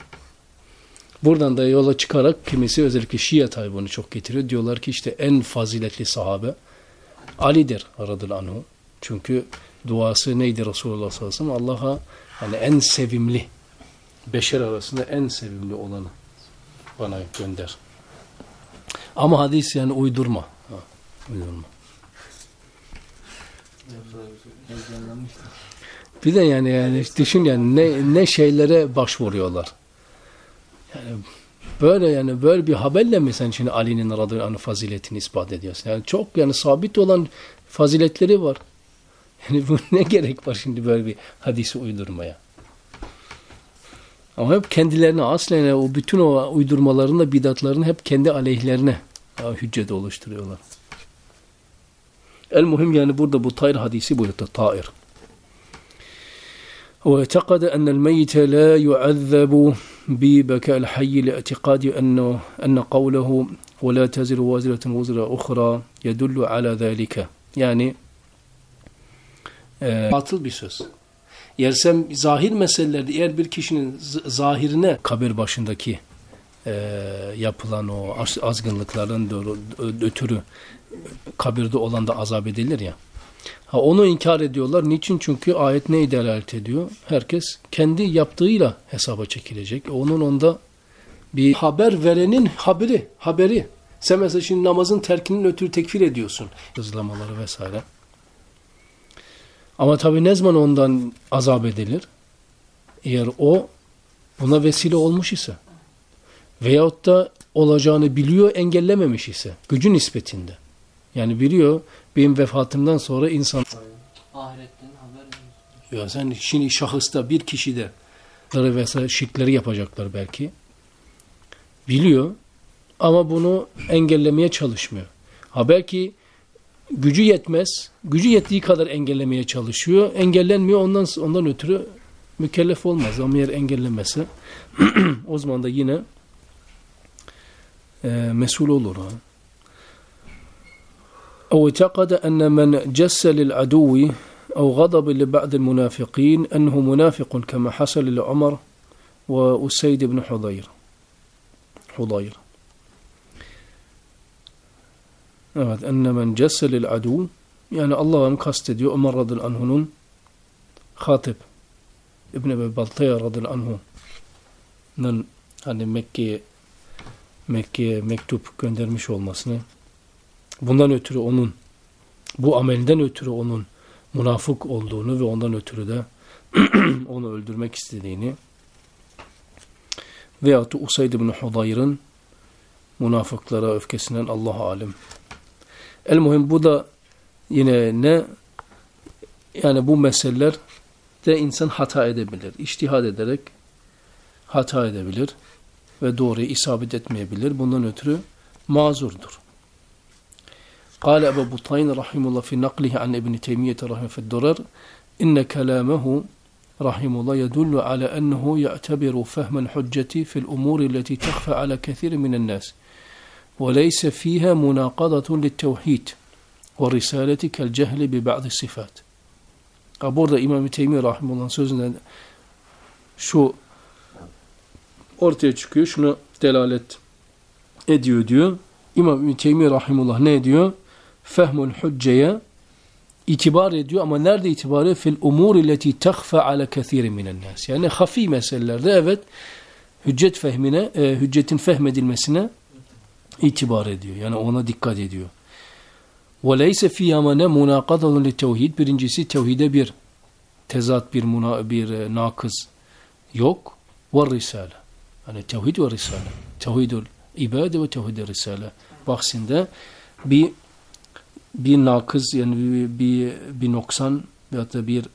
Buradan da yola çıkarak kimisi özellikle Şia tabi çok getiriyor. Diyorlar ki işte en faziletli sahabe Ali'dir radıyallahu. Çünkü duası neydi Resulullah sallallahu aleyhi ve sellem? Allah'a hani en sevimli, beşer arasında en sevimli olanı bana gönder. Ama hadis yani uydurma. Ha, uydurma. Bir de yani yani düşün yani ne ne şeylere başvuruyorlar. Yani böyle yani böyle bir haberle mi sen şimdi Ali'nin radıyallahu anh faziletini ispat ediyorsun? Yani çok yani sabit olan faziletleri var. Yani bu ne gerek var şimdi böyle bir hadisi uydurmaya? Ama hep kendilerine aslen o bütün o uydurmalarını, bidatlarını hep kendi aleyhlerine hüccet oluşturuyorlar. El muhim yani burada bu tayr hadisi bu da tair. واعتقد أن الميت لا يعذب ببكاء الحي لاعتقاد أنه أن قوله ولا تزر وازرة وزر أخرى يدل على ذلك يعني e, batıl bir söz. Yersem zahir meselelerde eğer bir kişinin zahirine kabir başındaki e, yapılan o azgınlıkların ötürü kabirde olan da azap edilir ya. Ha, onu inkar ediyorlar. Niçin? Çünkü ayet neyi delalet ediyor? Herkes kendi yaptığıyla hesaba çekilecek. Onun onda bir haber verenin haberi, haberi. Sen mesela şimdi namazın terkinin ötürü tekfir ediyorsun. Hızlamaları vesaire. Ama tabi ne zaman ondan azap edilir? Eğer o buna vesile olmuş ise veyahut da olacağını biliyor engellememiş ise gücü nispetinde. Yani biliyor benim vefatımdan sonra insan Ahiretten haber ya sen şimdi şahısta bir kişide vesaire şirkleri yapacaklar belki. Biliyor ama bunu engellemeye çalışmıyor. Ha belki gücü yetmez. Gücü yettiği kadar engellemeye çalışıyor. Engellenmiyor ondan ondan ötürü mükellef olmaz ama eğer engellemesi [CLEARS THROAT] o zaman da yine e, mesul olur. Ha. أو اعتقد أن من جس للعدو أو غضب لبعض المنافقين أنه منافق كما حصل لعمر وأسيد بن حضير. حضير. أن من جس للعدو يعني الله مكستد يؤمر رضي الله عنه خاطب ابن أبي بلطية رضي الله عنه. نن يعني مكي مكتوب كندر مش göndermiş olmasını bundan ötürü onun bu amelinden ötürü onun münafık olduğunu ve ondan ötürü de [CLEARS THROAT] onu öldürmek istediğini veyahut da Usayd ibn Hudayr'ın münafıklara öfkesinden Allah alim. El muhim bu da yine ne yani bu meseleler de insan hata edebilir. İçtihad ederek hata edebilir ve doğruyu isabet etmeyebilir. Bundan ötürü mazurdur. قال أبو بطين رحمه الله في نقله عن ابن تيمية رحمه في الدرر إن كلامه رحمه الله يدل على أنه يعتبر فهم الحجة في الأمور التي تخفى على كثير من الناس وليس فيها مناقضة للتوحيد والرسالة كالجهل ببعض الصفات Burada İmam-ı Teymi Rahimullah'ın sözünden şu ortaya çıkıyor. Şunu delalet ediyor diyor. İmam-ı Teymi Rahimullah ne ediyor? Fehmul hücceye itibar ediyor ama nerede itibar ediyor? Fil umur illeti tehfe ala kethiri minen nas. Yani hafi meselelerde evet hüccet fehmine, e, hüccetin fehmedilmesine itibar ediyor. Yani ona dikkat ediyor. وَلَيْسَ فِي يَمَنَ مُنَاقَضَةٌ لِتَوْهِيد Birincisi tevhide bir tezat, bir, muna, bir e, nakız yok. وَالرِّسَالَ Yani tevhid ve risale. Tevhidul ibade ve tevhid risale. Bahsinde bir bir nakız yani bir, bir, bir noksan veyahut da bir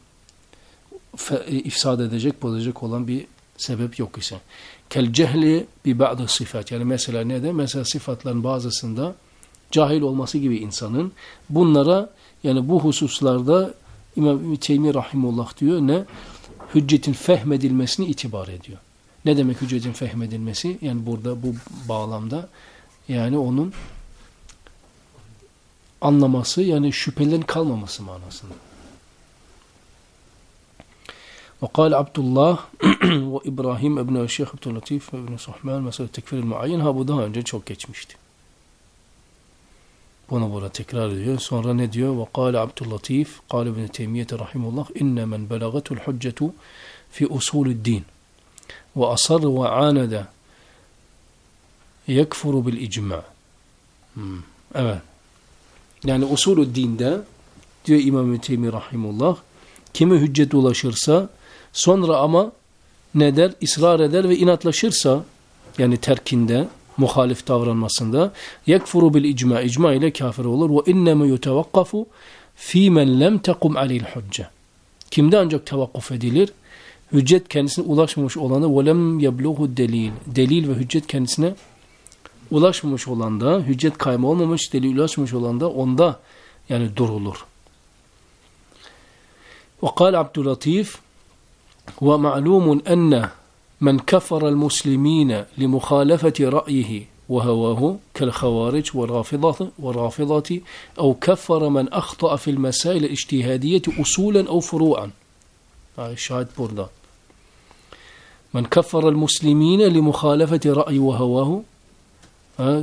fe, ifsad edecek, bozacak olan bir sebep yok ise. Kel cehli bi ba'da sıfat. Yani mesela ne de? Mesela sıfatların bazısında cahil olması gibi insanın bunlara yani bu hususlarda İmam Teymi Rahimullah diyor ne? Hüccetin fehmedilmesini itibar ediyor. Ne demek hüccetin fehmedilmesi? Yani burada bu bağlamda yani onun anlaması yani şüphelerin kalmaması manasında. وقال عبد الله وإبراهيم ابن الشيخ عبد اللطيف ابن صحمان mesele tekfir muayyen ha bu daha önce çok geçmişti. Bunu burada tekrar ediyor. Sonra ne diyor? وقال عبد اللطيف قال ابن تيمية رحمه الله إن من بلغته الحجة في أصول الدين وأصر وعاند يكفر بالإجماع. Hmm. Evet. Yani usulü dinde diyor İmam-ı Teymi Rahimullah kime hüccet ulaşırsa sonra ama ne der? İsrar eder ve inatlaşırsa yani terkinde muhalif davranmasında yekfuru bil icma icma ile kafir olur. Ve inneme yutevakkafu fi men lem tekum aleyhil hücce. Kimde ancak tevakkuf edilir? Hüccet kendisine ulaşmamış olanı ve lem yebluhu delil. Delil ve hüccet kendisine ulaşmamış olan da hüccet kayma olmamış delil ulaşmamış olan da onda yani durulur وقال عبد اللطيف ومعلوم أن من كفر المسلمين لمخالفة رأيه وهواه كالخوارج والرافضة, والرافضة أو كفر من أخطأ في المسائل الاجتهادية أصولا أو فروعا الشاهد burada. من كفر المسلمين لمخالفة رأي وهواه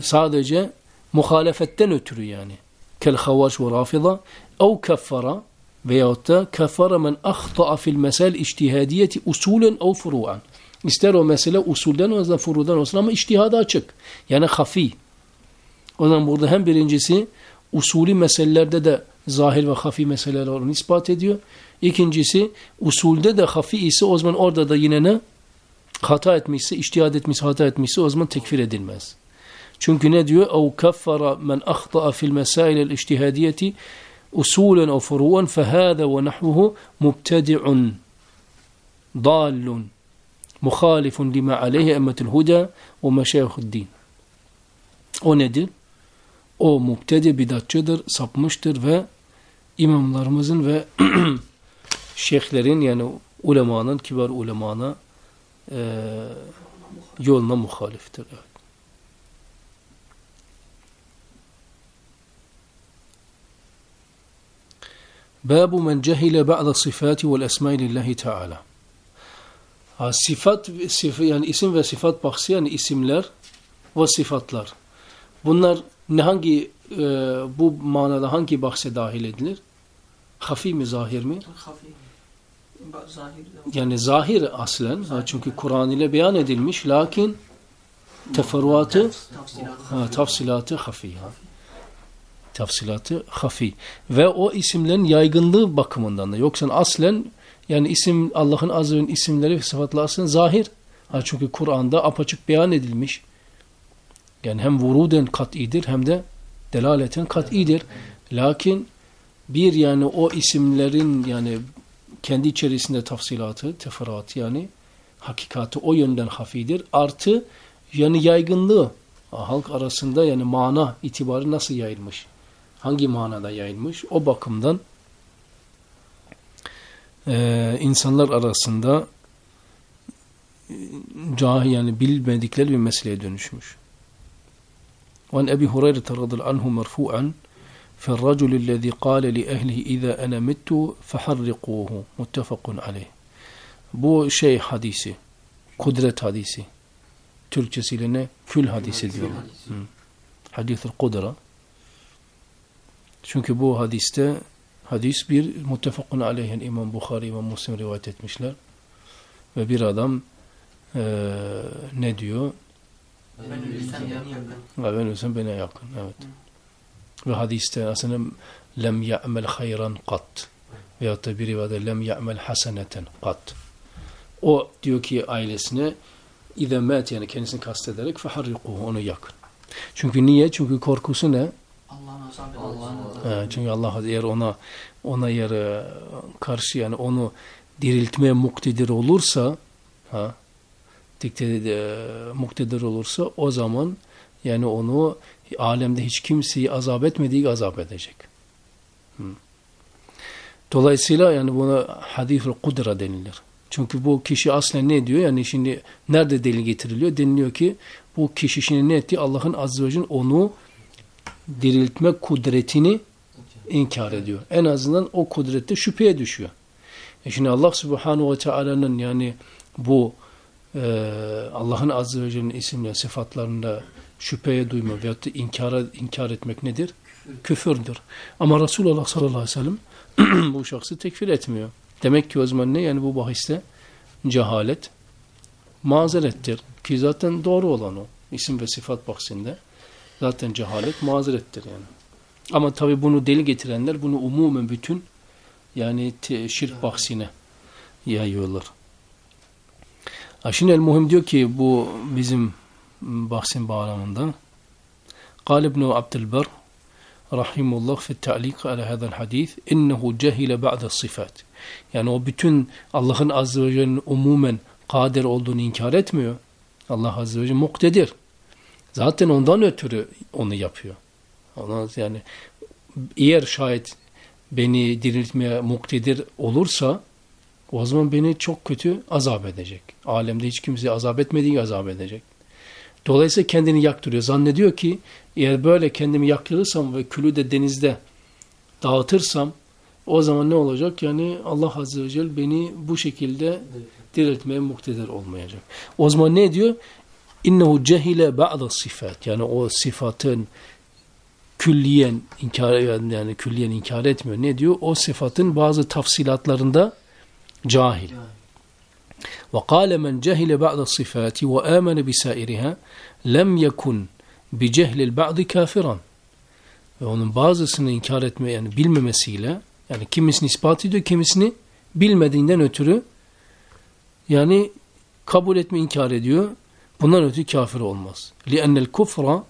sadece muhalefetten ötürü yani kel havaş ve rafida ev keffara veyahut da keffara men ahta'a fil mesel içtihadiyeti usulen ev furu'an İster o mesele usulden olsun da furudan olsun ama içtihada açık. Yani hafi. O zaman burada hem birincisi usulü meselelerde de zahir ve hafi meseleler onu ispat ediyor. İkincisi usulde de hafi ise o zaman orada da yine ne? Hata etmişse, içtihad etmişse, hata etmişse o zaman tekfir edilmez. Çünkü ne diyor? اَوْ كَفَّرَ مَنْ أَخْطَأَ فِي الْمَسَائِلِ الْاِجْتِهَادِيَةِ اُسُولًا اَوْ فُرُوًا فَهَذَا وَنَحْوُهُ مُبْتَدِعٌ ضَالٌ مُخَالِفٌ لِمَا عَلَيْهِ اَمَّةِ الْهُدَى وَمَشَيْخُ الدِّينِ O nedir? O mubtedi bidatçıdır, sapmıştır ve imamlarımızın ve [CLEARS THROAT] şeyhlerin yani ulemanın, kibar ulemana e, yoluna muhaliftir. Evet. Babu men cehile ba'da sıfati vel esmai lillahi teala. Ha, sifat, sif, yani isim ve sıfat bahsi yani isimler ve sıfatlar. Bunlar ne hangi e, bu manada hangi bahse dahil edilir? Hafi mi zahir mi? Hafi. Zahir. Yani zahir aslen. Ha, çünkü Kur'an ile beyan edilmiş. Lakin teferruatı ha, tafsilatı hafi. Ha. Tafsilatı hafi. Ve o isimlerin yaygınlığı bakımından da. Yoksa aslen yani isim Allah'ın ve isimleri ve sıfatları aslen zahir. Ha, çünkü Kur'an'da apaçık beyan edilmiş. Yani hem vuruden kat'idir hem de delaleten kat'idir. Lakin bir yani o isimlerin yani kendi içerisinde tafsilatı, teferruatı yani hakikati o yönden hafidir. Artı yani yaygınlığı halk arasında yani mana itibarı nasıl yayılmış? Hangi manada yayılmış? O bakımdan eee, insanlar arasında e, cahil yani bilmedikleri bir meseleye dönüşmüş. وعن أبي هريرة رضي الله عنه مرفوعا في الرجل الذي قال لأهله إذا أنا مت فحرقوه متفق عليه Bu şey hadisi, kudret hadisi. Türkçesiyle ne? Kül hadisi diyorlar. Hı. Hadis-ül kudra. Çünkü bu hadiste hadis bir muttefakun aleyh yani İmam Bukhari, İmam Muslim rivayet etmişler. Ve bir adam eee, ne diyor? Ben ölürsem beni yakın. Ben yakın. Evet. Ve hadiste aslında lem ya'mel hayran kat. Veyahut da bir rivayette lem ya'mel haseneten kat. O diyor ki ailesine İze met yani kendisini kastederek feharrikuhu onu yakın. Çünkü niye? Çünkü korkusu ne? He, çünkü Allah eğer ona ona yer e, karşı yani onu diriltmeye muktedir olursa ha dikte e, muktedir olursa o zaman yani onu alemde hiç kimseyi azap etmediği azap edecek. Hı. Dolayısıyla yani buna hadis-ül kudra denilir. Çünkü bu kişi aslen ne diyor? Yani şimdi nerede delil getiriliyor? Deniliyor ki bu kişi şimdi ne etti? Allah'ın azze ve celle onu diriltme kudretini inkar ediyor. En azından o kudrette şüpheye düşüyor. E şimdi Allah Subhanahu ve Teala'nın yani bu e, Allah'ın Azze ve Celle'nin isimle sıfatlarında şüpheye duyma veyahut da inkara, inkar etmek nedir? Küfürdür. Ama Resulullah sallallahu aleyhi ve sellem [CLEARS THROAT] bu şahsı tekfir etmiyor. Demek ki o zaman ne? Yani bu bahiste cehalet mazerettir. Ki zaten doğru olan o. İsim ve sıfat bahsinde. Zaten cehalet mazerettir yani. Ama tabi bunu deli getirenler bunu umumen bütün yani te- şirk bahsine yayıyorlar. Ha şimdi el-muhim diyor ki bu bizim bahsin bağlamında قال ابن عبد البر رحمه الله في التعليق على هذا الحديث إنه جهل بعد الصفات yani o bütün Allah'ın azze ve celle'nin umumen kadir olduğunu inkar etmiyor. Allah azze ve celle muktedir. Zaten ondan ötürü onu yapıyor. Ona yani eğer şayet beni diriltmeye muktedir olursa o zaman beni çok kötü azap edecek. Alemde hiç kimse azap etmediği azap edecek. Dolayısıyla kendini yaktırıyor. Zannediyor ki eğer böyle kendimi yaktırırsam ve külü de denizde dağıtırsam o zaman ne olacak? Yani Allah Azze ve Celle beni bu şekilde diriltmeye muktedir olmayacak. O zaman ne diyor? innehu cehile ba'da sıfat yani o sıfatın külliyen inkar yani külliyen inkar etmiyor. Ne diyor? O sıfatın bazı tafsilatlarında cahil. Ve kâle men cehile ba'da sıfati ve âmene bisairiha lem yekun bi cehlil ba'di kafiran. Ve onun bazısını inkar etme yani bilmemesiyle yani kimisini ispat ediyor, kimisini bilmediğinden ötürü yani kabul etme inkar ediyor. bundan ötürü kafir olmaz. لِأَنَّ الْكُفْرَ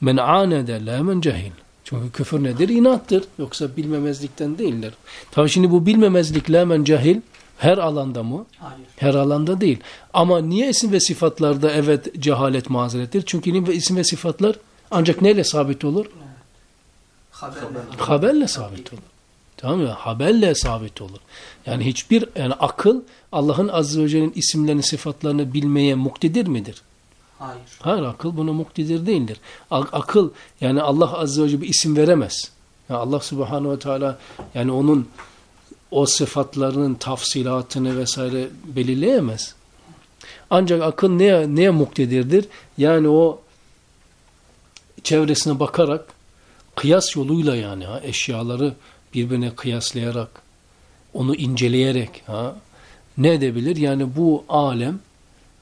men عَانَدَ لَا مَنْ cehil. Çünkü küfür nedir? İnattır. Yoksa bilmemezlikten değildir. Tabi şimdi bu bilmemezlik la men cahil her alanda mı? Hayır. Her alanda değil. Ama niye isim ve sıfatlarda evet cehalet mazerettir? Çünkü isim ve sıfatlar ancak neyle sabit olur? Haberle. Haberle sabit olur. Tamam mı? Haberle sabit olur. Yani hiçbir yani akıl Allah'ın azze ve celle'nin isimlerini, sıfatlarını bilmeye muktedir midir? Hayır. Hayır akıl buna muktedir değildir. Ak- akıl yani Allah azze ve celle bir isim veremez. Yani Allah subhanahu ve teala yani onun o sıfatlarının tafsilatını vesaire belirleyemez. Ancak akıl neye, neye muktedirdir? Yani o çevresine bakarak kıyas yoluyla yani ha, eşyaları birbirine kıyaslayarak onu inceleyerek ha, ne edebilir? Yani bu alem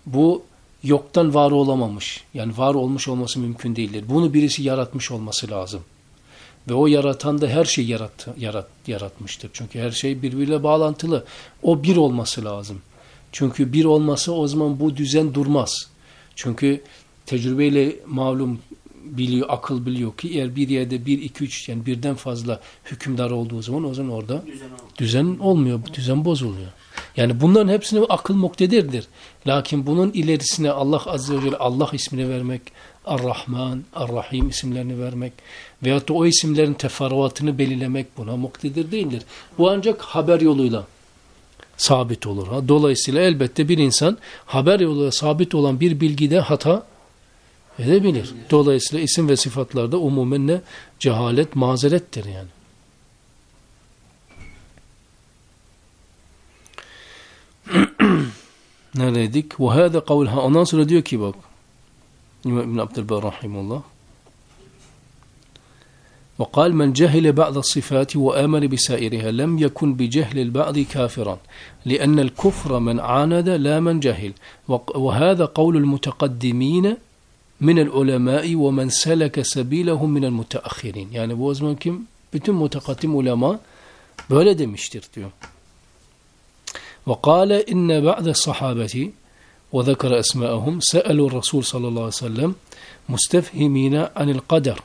bu yoktan var olamamış. Yani var olmuş olması mümkün değildir. Bunu birisi yaratmış olması lazım. Ve o yaratan da her şeyi yarat, yarat, yaratmıştır. Çünkü her şey birbiriyle bağlantılı. O bir olması lazım. Çünkü bir olmasa o zaman bu düzen durmaz. Çünkü tecrübeyle malum biliyor, akıl biliyor ki eğer bir yerde bir, iki, üç yani birden fazla hükümdar olduğu zaman o zaman orada Düzen düzen olmuyor, düzen bozuluyor. Yani bunların hepsine akıl muktedirdir. Lakin bunun ilerisine Allah Azze ve Celle Allah ismini vermek, Ar-Rahman, Ar-Rahim isimlerini vermek veyahut da o isimlerin teferruatını belirlemek buna muktedir değildir. Bu ancak haber yoluyla sabit olur. Ha? Dolayısıyla elbette bir insan haber yoluyla sabit olan bir bilgide hata edebilir. Dolayısıyla isim ve sıfatlarda umumen ne? Cehalet, mazerettir yani. Neredeydik? Ve hâde kavlha. Ondan sonra diyor ki bak. İmam İbn Abdülbar rahimullah. وقال من جهل بعض الصفات وآمن بسائرها لم يكن بجهل البعض كافرا لأن الكفر من عاند لا من جهل وهذا قول المتقدمين من العلماء ومن سلك سبيلهم من المتأخرين yani bu o zaman kim? Bütün mutakaddim ulema böyle. وقال إن بعض الصحابة وذكر أسماءهم سألوا الرسول صلى الله عليه وسلم مستفهمين عن القدر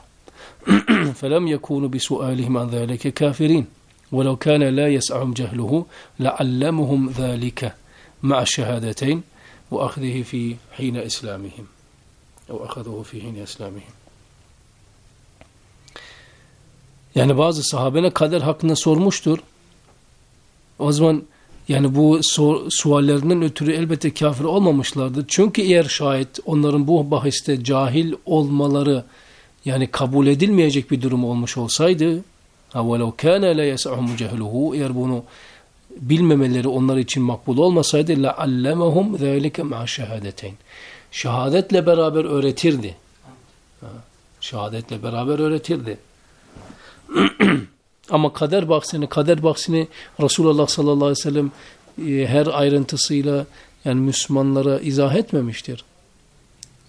[CLEARS THROAT] فلم يكونوا بسؤالهم عن ذلك كافرين ولو كان لا يسعهم جهله لعلمهم ذلك مع الشهادتين وأخذه في حين إسلامهم أو أخذه في حين إسلامهم Yani bazı sahabene kader hakkında sormuştur. O zaman yani bu sor, suallerinden ötürü elbette kafir olmamışlardır. Çünkü eğer şayet onların bu bahiste cahil olmaları yani kabul edilmeyecek bir durum olmuş olsaydı وَلَوْ كَانَ لَا يَسَعُهُمْ جَهْلُهُ Eğer bunu bilmemeleri onlar için makbul olmasaydı la allemahum zalike ma şehadeteyn. Şehadetle beraber öğretirdi. Ha, şehadetle beraber öğretirdi. [CLEARS THROAT] Ama kader bahsini, kader bahsini Resulullah sallallahu aleyhi ve sellem e, her ayrıntısıyla yani Müslümanlara izah etmemiştir.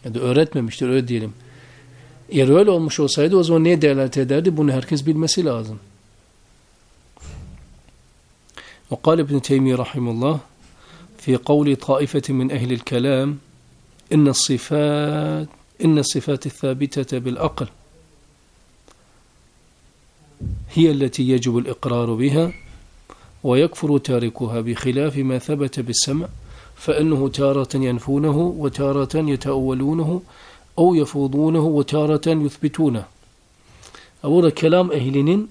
Ya da öğretmemiştir öyle diyelim. Eğer öyle olmuş olsaydı o zaman niye devlet ederdi? Bunu herkes bilmesi lazım. وقال ابن تيمية رحمه الله في قول طائفة من أهل الكلام إن الصفات إن الصفات الثابتة بالعقل هي التي يجب الإقرار بها ويكفر تاركها بخلاف ما ثبت بالسمع فإنه تارة ينفونه وتارة يتأولونه أو يفوضونه وتارة يثبتونه. kelam ehlinin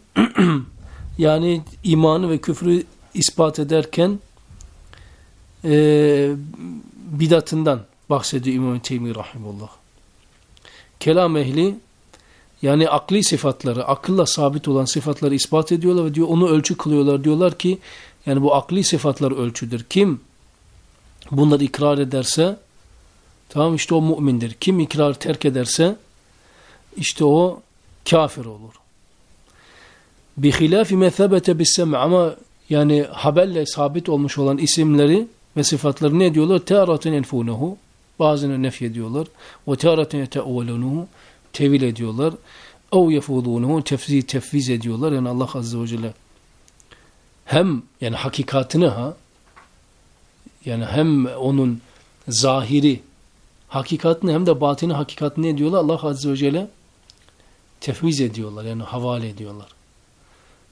yani imanı ve küfrü ispat ederken e, bidatından bahsediyor İmam Teymi Rahimullah. Kelam ehli yani akli sıfatları, akılla sabit olan sıfatları ispat ediyorlar ve diyor onu ölçü kılıyorlar. Diyorlar ki yani bu akli sıfatlar ölçüdür. Kim bunları ikrar ederse tamam işte o mümindir. Kim ikrar terk ederse işte o kafir olur. Bi hilafi me thebete bis ama yani haberle sabit olmuş olan isimleri ve sıfatları ne diyorlar? Tearaten enfunehu bazını nef ediyorlar. Ve tearaten yeteuvvelunuhu tevil ediyorlar. Ev yefudunuhu tefzi tefviz ediyorlar. Yani Allah Azze ve Celle hem yani hakikatını ha yani hem onun zahiri hakikatini hem de batini hakikatini ne diyorlar? Allah Azze ve Celle tefviz ediyorlar. Yani havale ediyorlar.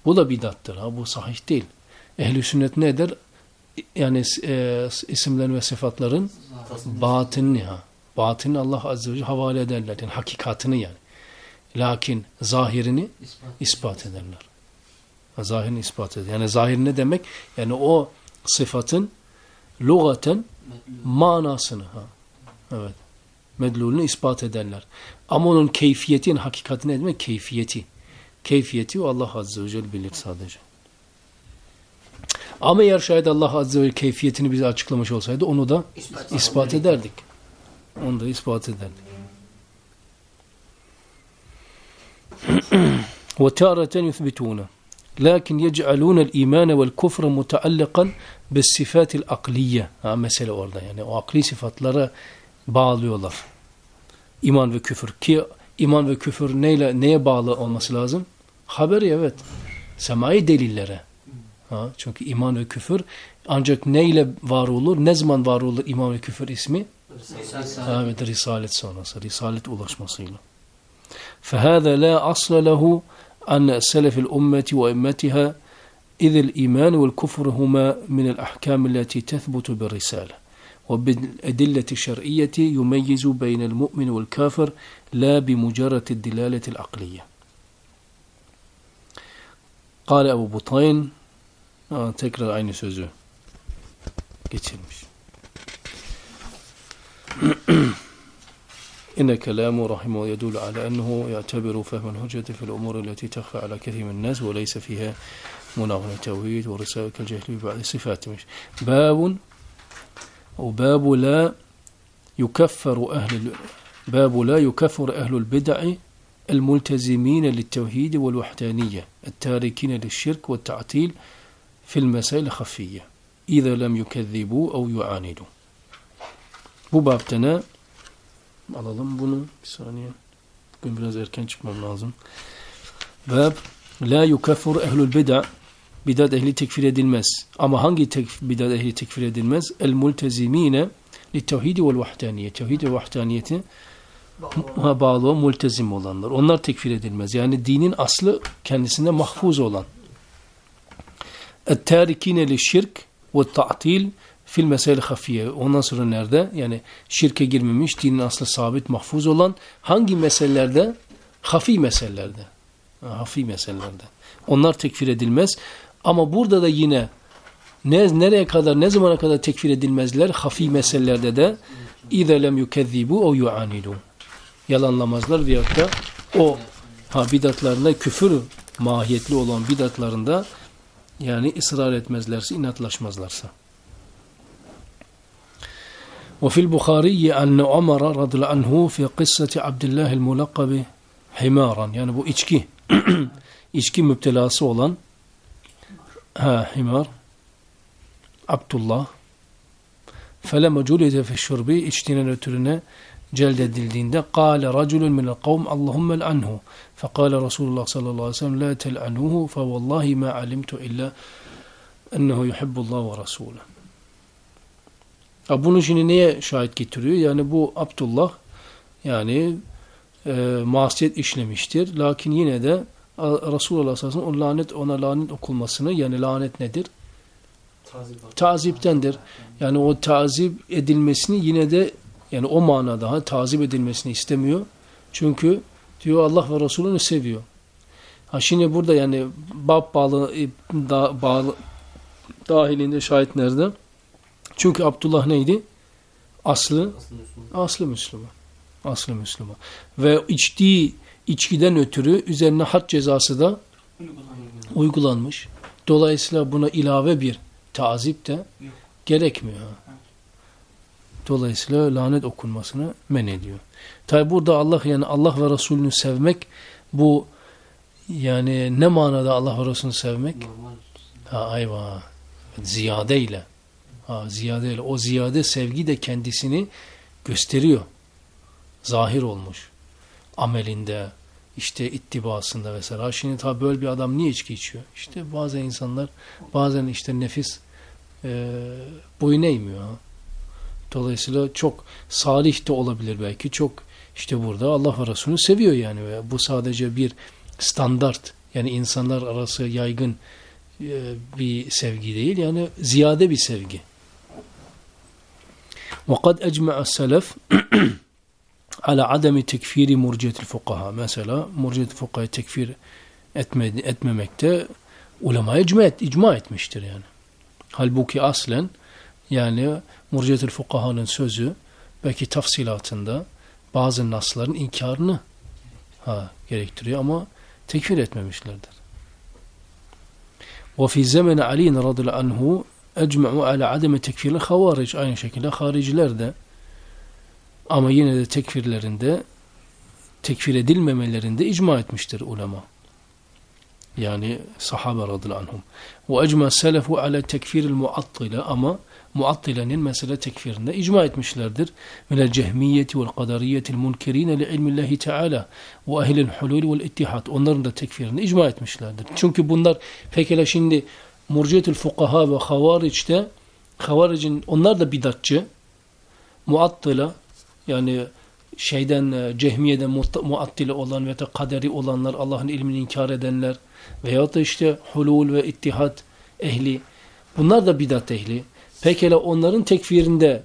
Bu da bidattır. Ha, bu sahih değil. Ehli sünnet ne eder? Yani e, isimlerin ve sıfatların batınını ha. Batını Allah Azze ve Celle havale ederler. Yani hakikatını yani. Lakin zahirini İspat. ispat ederler. Ha, Zahirini ispat eder. Yani zahir ne demek? Yani o sıfatın lugaten manasını. Ha. Evet. Medlulünü ispat ederler. Ama onun keyfiyetin, hakikati ne demek? Keyfiyeti. Keyfiyeti Allah Azze ve Celle bilir sadece. Ama eğer şayet Allah Azze ve Celle keyfiyetini bize açıklamış olsaydı onu da İspat. ispat ederdik. Onu da ispat ederdik. وتارة يثبتون لكن يجعلون الإيمان والكفر متعلقا بالصفات الأقلية ha, mesele orada yani o akli sıfatlara bağlıyorlar. İman ve küfür ki iman ve küfür neyle neye bağlı olması lazım? Haberi evet. Semai delillere. Ha, çünkü iman ve küfür ancak neyle var olur? Ne zaman var olur iman ve küfür ismi? Ha, evet risalet sonrası. Risalet ulaşmasıyla. فهذا لا أصل له أن سلف الأمة وأمتها إذ الإيمان والكفر هما من الأحكام التي تثبت بالرسالة وبالأدلة الشرعية يميز بين المؤمن والكافر لا بمجرد الدلالة العقلية قال أبو بطين آه تكرر aynı sözü geçirmiş. إن كلامه رحمه يدل على أنه يعتبر فهم الهجة في الأمور التي تخفى على كثير من الناس وليس فيها مناغنة التوحيد ورسالة كالجهل ببعض الصفات مش باب أو باب لا يكفر أهل باب لا يكفر أهل البدع الملتزمين للتوحيد والوحدانية التاركين للشرك والتعطيل fil mesail hafiyye. İze lem yukezzibu ev yuanidu. Bu bapte ne? Alalım bunu bir saniye. Bugün biraz erken çıkmam lazım. Bab la yukeffur ehlul bid'a bidat ehli tekfir edilmez. Ama hangi tekf, bidat ehli tekfir edilmez? El multezimine li tevhidi vel vahdaniyet. Tevhid ve vahdaniyeti bağlı, bağlı multezim olanlar. Onlar tekfir edilmez. Yani dinin aslı kendisine mahfuz olan. Et-tarikine li şirk ve ta'til fil mesele hafiye. Ondan sonra nerede? Yani şirke girmemiş, dinin aslı sabit, mahfuz olan hangi meselelerde? Hafi meselelerde. Ha, Hafi meselelerde. Onlar tekfir edilmez. Ama burada da yine ne, nereye kadar, ne zamana kadar tekfir edilmezler? Hafi meselelerde de اِذَا لَمْ يُكَذِّبُوا اَوْ يُعَانِدُوا Yalanlamazlar veyahut da o ha, bidatlarında küfür mahiyetli olan bidatlarında yani ısrar etmezlerse, inatlaşmazlarsa. وفي البخاري أن عمر رضي الله عنه في قصة عبد الله الملقب حمارا yani bu içki [CLEARS THROAT] içki müptelası olan ha himar Abdullah فلما جلد في الشرب içtiğinin ötürüne celdedildiğinde قال رجل من القوم اللهم العنه فقال رسول الله صلى الله عليه وسلم لا تلعنوه فوالله ما علمت إلا أنه يحب الله ورسوله Ha, Bunu şimdi neye şahit getiriyor? Yani bu Abdullah yani e, masiyet işlemiştir. Lakin yine de a, Resulullah sallallahu aleyhi ve sellem o lanet, ona lanet okulmasını yani lanet nedir? Taziptendir. Yani o tazip edilmesini yine de yani o manada ha, tazip edilmesini istemiyor. Çünkü diyor Allah ve Resulünü seviyor. Ha şimdi burada yani bab bağlı, da, bağlı dahilinde şahit nerede? Çünkü Abdullah neydi? Aslı aslı Müslüman. Aslı Müslüman. Ve içtiği içkiden ötürü üzerine had cezası da uygulanmış. Dolayısıyla buna ilave bir tazip de gerekmiyor. Dolayısıyla lanet okunmasını men ediyor. Tabi burada Allah yani Allah ve Resulünü sevmek bu yani ne manada Allah ve Resulünü sevmek? Ha ayva. Ziyadeyle. Ha ziyadeyle. O ziyade sevgi de kendisini gösteriyor. Zahir olmuş. Amelinde, işte ittibasında vesaire. Şimdi tabi böyle bir adam niye içki içiyor? İşte bazen insanlar, bazen işte nefis e, boyun eğmiyor. Ha. Dolayısıyla çok salih de olabilir belki. Çok işte burada Allah ve Resulünü seviyor yani. Ve bu sadece bir standart. Yani insanlar arası yaygın e, bir sevgi değil. Yani ziyade bir sevgi. وقد أجمع السلف على عدم تكفير مرجئة الفقهاء. Mesela مرجئة الفقهاء tekfir etme, etmemekte ulema icma, et, icma etmiştir yani. Halbuki aslen yani murciyetül fukahanın sözü belki tafsilatında bazı nasların inkarını ha, gerektiriyor ama tekfir etmemişlerdir. وفي زمن علي رضي الله عنه ecma'u ala ademe tekfirli havaric. Aynı şekilde hariciler de ama yine de tekfirlerinde tekfir edilmemelerinde icma etmiştir ulema. Yani sahabe radıyallahu anhum. Ve ecma selefu ala tekfiril muattile ama muattilenin mesela tekfirinde icma etmişlerdir. Minel cehmiyeti vel kadariyetil munkerine li ilmillahi teala ve ehlil hulul vel ittihad. Onların da tekfirinde icma etmişlerdir. Çünkü bunlar pekala şimdi murciyetül fukaha ve havariçte havaricin onlar da bidatçı muattila yani şeyden e, cehmiyeden muattile olan ve de kaderi olanlar Allah'ın ilmini inkar edenler veyahut da işte hulul ve ittihad ehli bunlar da bidat ehli. Pekala onların tekfirinde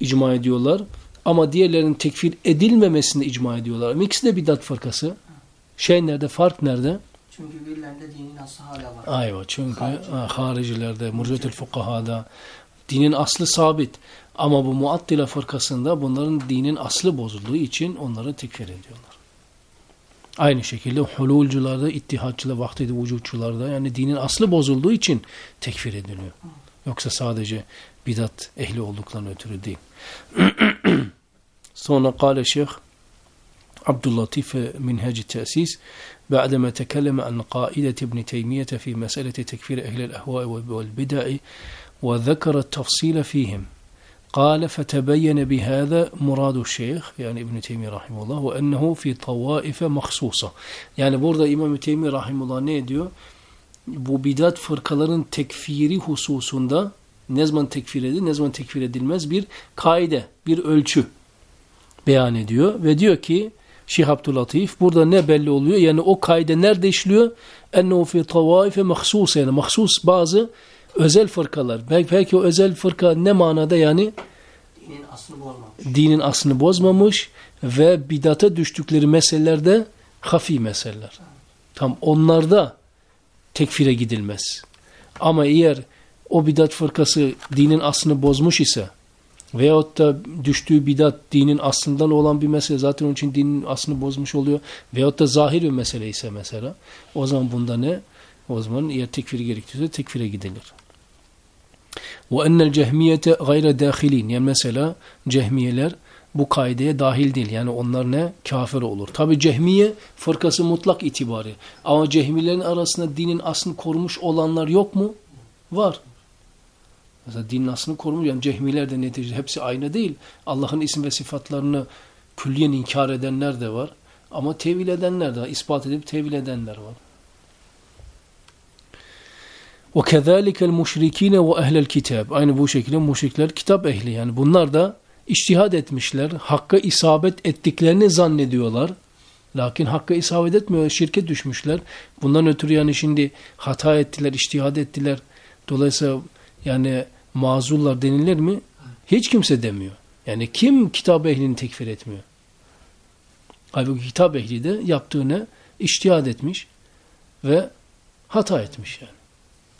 icma ediyorlar ama diğerlerinin tekfir edilmemesinde icma ediyorlar. Ama ikisi de bidat fırkası. Şey nerede? Fark nerede? Çünkü birilerinde dinin aslı hala var. Ayva çünkü Harici. ha, haricilerde, murcetül fukahada dinin aslı sabit. Ama bu muattile fırkasında bunların dinin aslı bozulduğu için onları tekfir ediyorlar. Aynı şekilde hululcularda, ittihatçılar, vahdedi vücutçularda yani dinin aslı bozulduğu için tekfir ediliyor. Yoksa sadece bidat ehli olduklarını ötürü değil. [CLEARS THROAT] Sonra kâle şeyh Abdüllatif Minhac-i Tesis بعدما تكلم عن قائدة ابن تيمية في مسألة تكفير أهل الأهواء والبدع وذكر التفصيل فيهم قال فتبين بهذا مراد الشيخ يعني ابن تيمية رحمه الله وأنه في طوائف مخصوصة يعني burada İmam Teymi Rahimullah ne diyor? Bu bidat fırkaların tekfiri hususunda ne zaman tekfir edilir, ne zaman tekfir edilmez bir kaide, bir ölçü beyan ediyor ve diyor ki Şeyh Abdülatif burada ne belli oluyor? Yani o kaide nerede işliyor? Ennehu fi tavaife mahsus yani mahsus bazı özel fırkalar. Belki, belki o özel fırka ne manada yani Dinin aslını bozmamış. dinin aslını bozmamış ve bidata düştükleri meselelerde hafi meseleler. Tam onlarda tekfire gidilmez. Ama eğer o bidat fırkası dinin aslını bozmuş ise veyahut da düştüğü bidat dinin aslından olan bir mesele zaten onun için dinin aslını bozmuş oluyor veyahut da zahir bir mesele ise mesela o zaman bunda ne? O zaman eğer tekfir gerektiriyorsa tekfire gidilir. وَاَنَّ الْجَهْمِيَةَ غَيْرَ دَاخِلِينَ Yani mesela cehmiyeler bu kaideye dahil değil. Yani onlar ne? Kafir olur. Tabi cehmiye fırkası mutlak itibari. Ama cehmilerin arasında dinin aslını korumuş olanlar yok mu? Var. Mesela dinin aslını korumuş. Yani cehmiler de neticede hepsi aynı değil. Allah'ın isim ve sıfatlarını külliyen inkar edenler de var. Ama tevil edenler de var. İspat edip tevil edenler var. وَكَذَٰلِكَ الْمُشْرِك۪ينَ وَاَهْلَ الْكِتَابِ Aynı bu şekilde müşrikler kitap ehli. Yani bunlar da iştihad etmişler. Hakka isabet ettiklerini zannediyorlar. Lakin hakka isabet etmiyor. Şirke düşmüşler. Bundan ötürü yani şimdi hata ettiler, iştihad ettiler. Dolayısıyla yani mazullar denilir mi? Hiç kimse demiyor. Yani kim kitap ehlini tekfir etmiyor? Halbuki kitap ehli de yaptığını iştihad etmiş ve hata etmiş yani.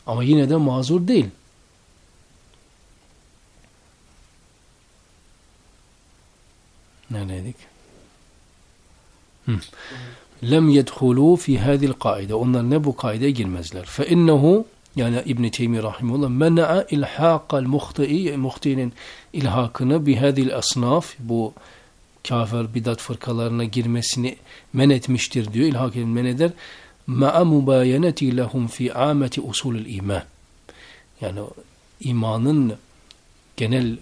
Ama yine de mazur değil. Neredeydik? Hı. Lem yedhulu fi hadil kaide. Onlar ne bu kaideye girmezler. Fe innehu yani İbn Teymi rahimehullah mena'a ilhaqal muhti'i muhti'nin ilhakını bi hadil asnaf bu kafir bidat fırkalarına girmesini men etmiştir diyor. İlhak men eder. Ma'a mubayeneti lehum fi ameti usulül iman. Yani imanın genel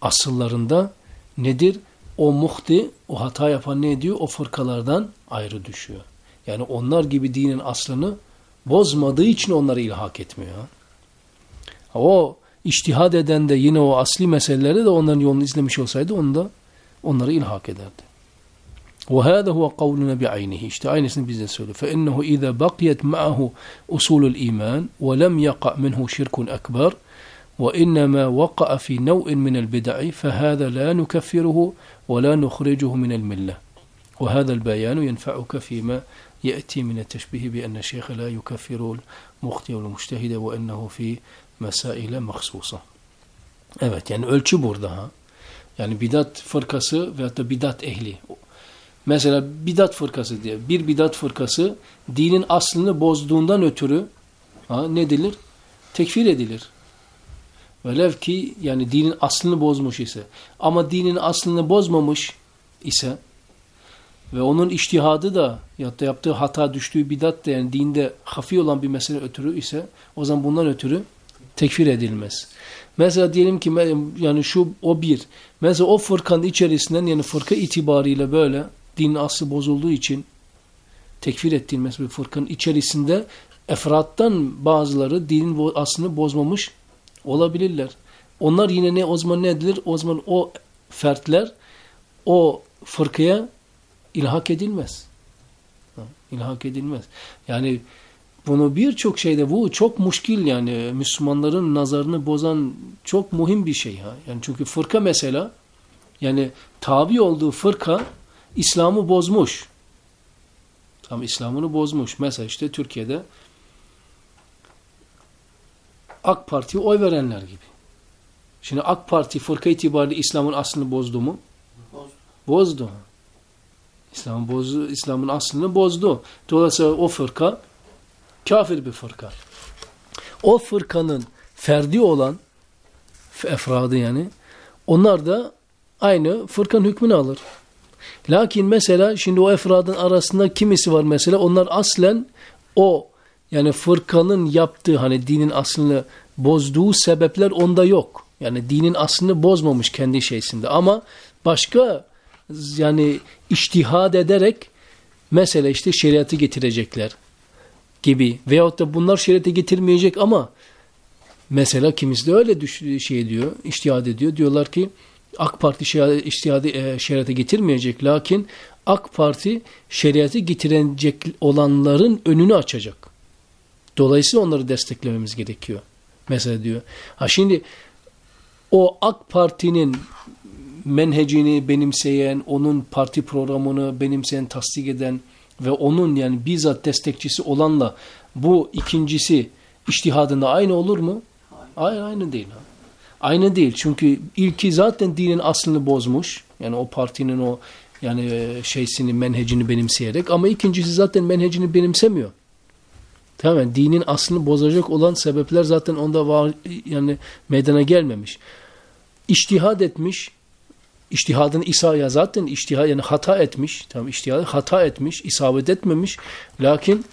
asıllarında nedir? O muhti, o hata yapan ne ediyor? O fırkalardan ayrı düşüyor. Yani onlar gibi dinin aslını bozmadığı için onları ilhak etmiyor. O iştihad eden de yine o asli meseleleri de onların yolunu izlemiş olsaydı onu da onları ilhak ederdi. وهذا هو قولنا بعينه işte aynısını biz de söylüyor. فإنه إذا بقيت معه أصول الإيمان ولم يقع منه شرك أكبر وإنما وقع في نوع من البدع فهذا لا نكفره ولا نخرجه من الملة وهذا البيان ينفعك فيما يأتي من التشبيه بأن الشيخ لا يكفر المخطئ والمجتهد وأنه في مسائل مخصوصة Evet yani ölçü burada ha. Yani bidat fırkası veyahut da bidat ehli. Mesela bidat fırkası diye. Bir bidat fırkası dinin aslını bozduğundan ötürü ha, ne edilir? Tekfir edilir. Velev ki yani dinin aslını bozmuş ise. Ama dinin aslını bozmamış ise ve onun iştihadı da ya da yaptığı hata düştüğü bidat da yani dinde hafi olan bir mesele ötürü ise o zaman bundan ötürü tekfir edilmez. Mesela diyelim ki yani şu o bir. Mesela o fırkanın içerisinden yani fırka itibariyle böyle dinin aslı bozulduğu için tekfir ettiğimiz bir fırkanın içerisinde efrattan bazıları dinin aslını bozmamış olabilirler. Onlar yine ne o zaman ne? O zaman o fertler o fırkaya ilhak edilmez. İlhak edilmez. Yani bunu birçok şeyde bu çok muşkil yani Müslümanların nazarını bozan çok muhim bir şey ha. Yani çünkü fırka mesela yani tabi olduğu fırka İslam'ı bozmuş. Tam İslam'ını bozmuş. Mesela işte Türkiye'de AK Parti'ye oy verenler gibi. Şimdi AK Parti fırka itibariyle İslam'ın aslını bozdu mu? Bozdu. Bozdu. İslam'ın bozdu, İslam'ın aslını bozdu. Dolayısıyla o fırka kafir bir fırka. O fırkanın ferdi olan efradı yani onlar da aynı fırkanın hükmünü alır. Lakin mesela şimdi o efradın arasında kimisi var mesela onlar aslen o yani fırkanın yaptığı hani dinin aslını bozduğu sebepler onda yok. Yani dinin aslını bozmamış kendi şeysinde ama başka yani iştihad ederek mesela işte şeriatı getirecekler gibi veyahut da bunlar şeriatı getirmeyecek ama mesela kimisi de öyle şey diyor, iştihad ediyor. Diyorlar ki AK Parti iştihadı e, şeriatı getirmeyecek lakin AK Parti şeriatı getirecek olanların önünü açacak. Dolayısıyla onları desteklememiz gerekiyor. Mesela diyor. Ha şimdi o AK Parti'nin menhecini benimseyen, onun parti programını benimseyen, tasdik eden ve onun yani bizzat destekçisi olanla bu ikincisi iştihadında aynı olur mu? Hayır aynı değil. Aynı değil. Çünkü ilki zaten dinin aslını bozmuş. Yani o partinin o yani şeysini, menhecini benimseyerek ama ikincisi zaten menhecini benimsemiyor. Tamam dinin aslını bozacak olan sebepler zaten onda var yani meydana gelmemiş. İçtihad etmiş. İçtihadını İsa'ya zaten iştihad yani hata etmiş. Tamam iştihad hata etmiş, isabet etmemiş. Lakin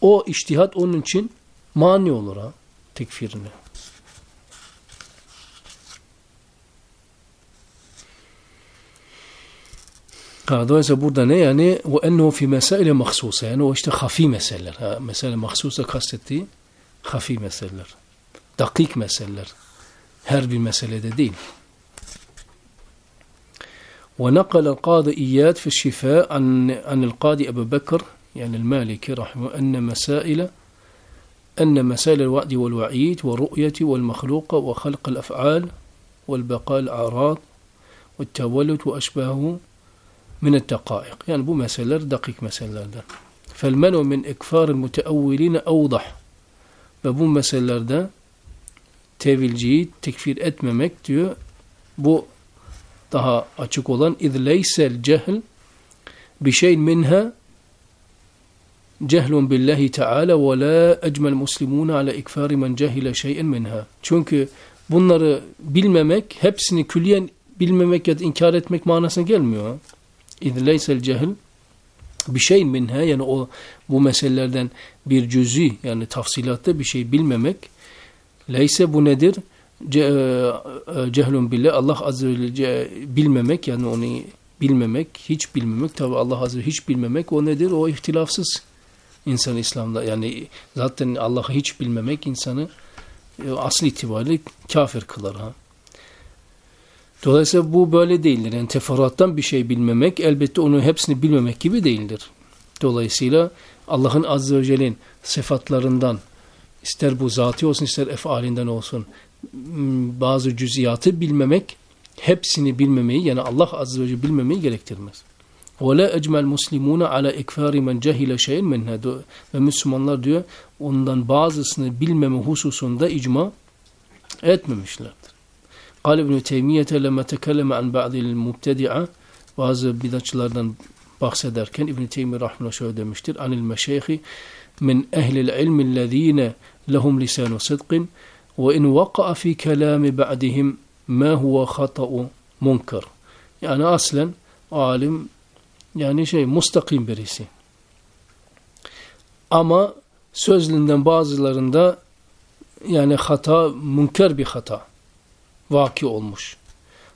o iştihad onun için mani olur ha tekfirine. قاعدوا يسبور دنا يعني وأنه في مسائل مخصوصة يعني واش تخفي مسائل مسائل مخصوصة خاصتي خفي مسائل دقيق مسائل هر بالمسألة دين. ونقل القاضي إياد في الشفاء عن عن القاضي أبو بكر يعني المالكي رحمه أن مسائل أن مسائل الوعد والوعيد والرؤية والمخلوقة وخلق الأفعال والبقاء الأعراض والتولد وأشباهه minet dekaik. Yani bu meseleler dakik meselelerden. Felmenu min ikfaril müteavviline evdah. Ve bu meselelerde tevilciyi tekfir etmemek diyor. Bu daha açık olan izleysel cehl bir şey minha cehlun billahi teala ve la ecmel muslimun ala ikfari men cehile şey'en minha. Çünkü bunları bilmemek, hepsini külliyen bilmemek ya da inkar etmek manasına gelmiyor. İz leysel cehl bir şey minha yani o bu meselelerden bir cüzi yani tafsilatta bir şey bilmemek leyse bu nedir? Ce, e, e, cehlun billah Allah azze ve celle bilmemek yani onu bilmemek, hiç bilmemek tabi Allah azze hiç bilmemek o nedir? O ihtilafsız insan İslam'da yani zaten Allah'ı hiç bilmemek insanı e, asıl itibariyle kafir kılar ha. Dolayısıyla bu böyle değildir. Yani teferruattan bir şey bilmemek elbette onu hepsini bilmemek gibi değildir. Dolayısıyla Allah'ın azze ve celle'nin sıfatlarından ister bu zati olsun ister efalinden olsun bazı cüziyatı bilmemek hepsini bilmemeyi yani Allah azze ve celle bilmemeyi gerektirmez. وَلَا اَجْمَ الْمُسْلِمُونَ عَلَى اِكْفَارِ مَنْ جَهِلَ شَيْءٍ مِنْهَا Ve Müslümanlar diyor ondan bazısını bilmeme hususunda icma etmemişlerdir. قال ابن تيمية لما تكلم عن بعض المبتدعة bazı bidatçılardan bahsederken İbn Teymi rahmetullah şöyle demiştir. Anil meşayhi min ehlil ilmi allazine lehum lisanu sıdqin ve in vaqa'a fi kelami ba'dihim ma huwa hata'u munkar. Yani aslen alim yani şey mustakim birisi. Ama sözlünden bazılarında yani hata, münker bir hata vaki olmuş.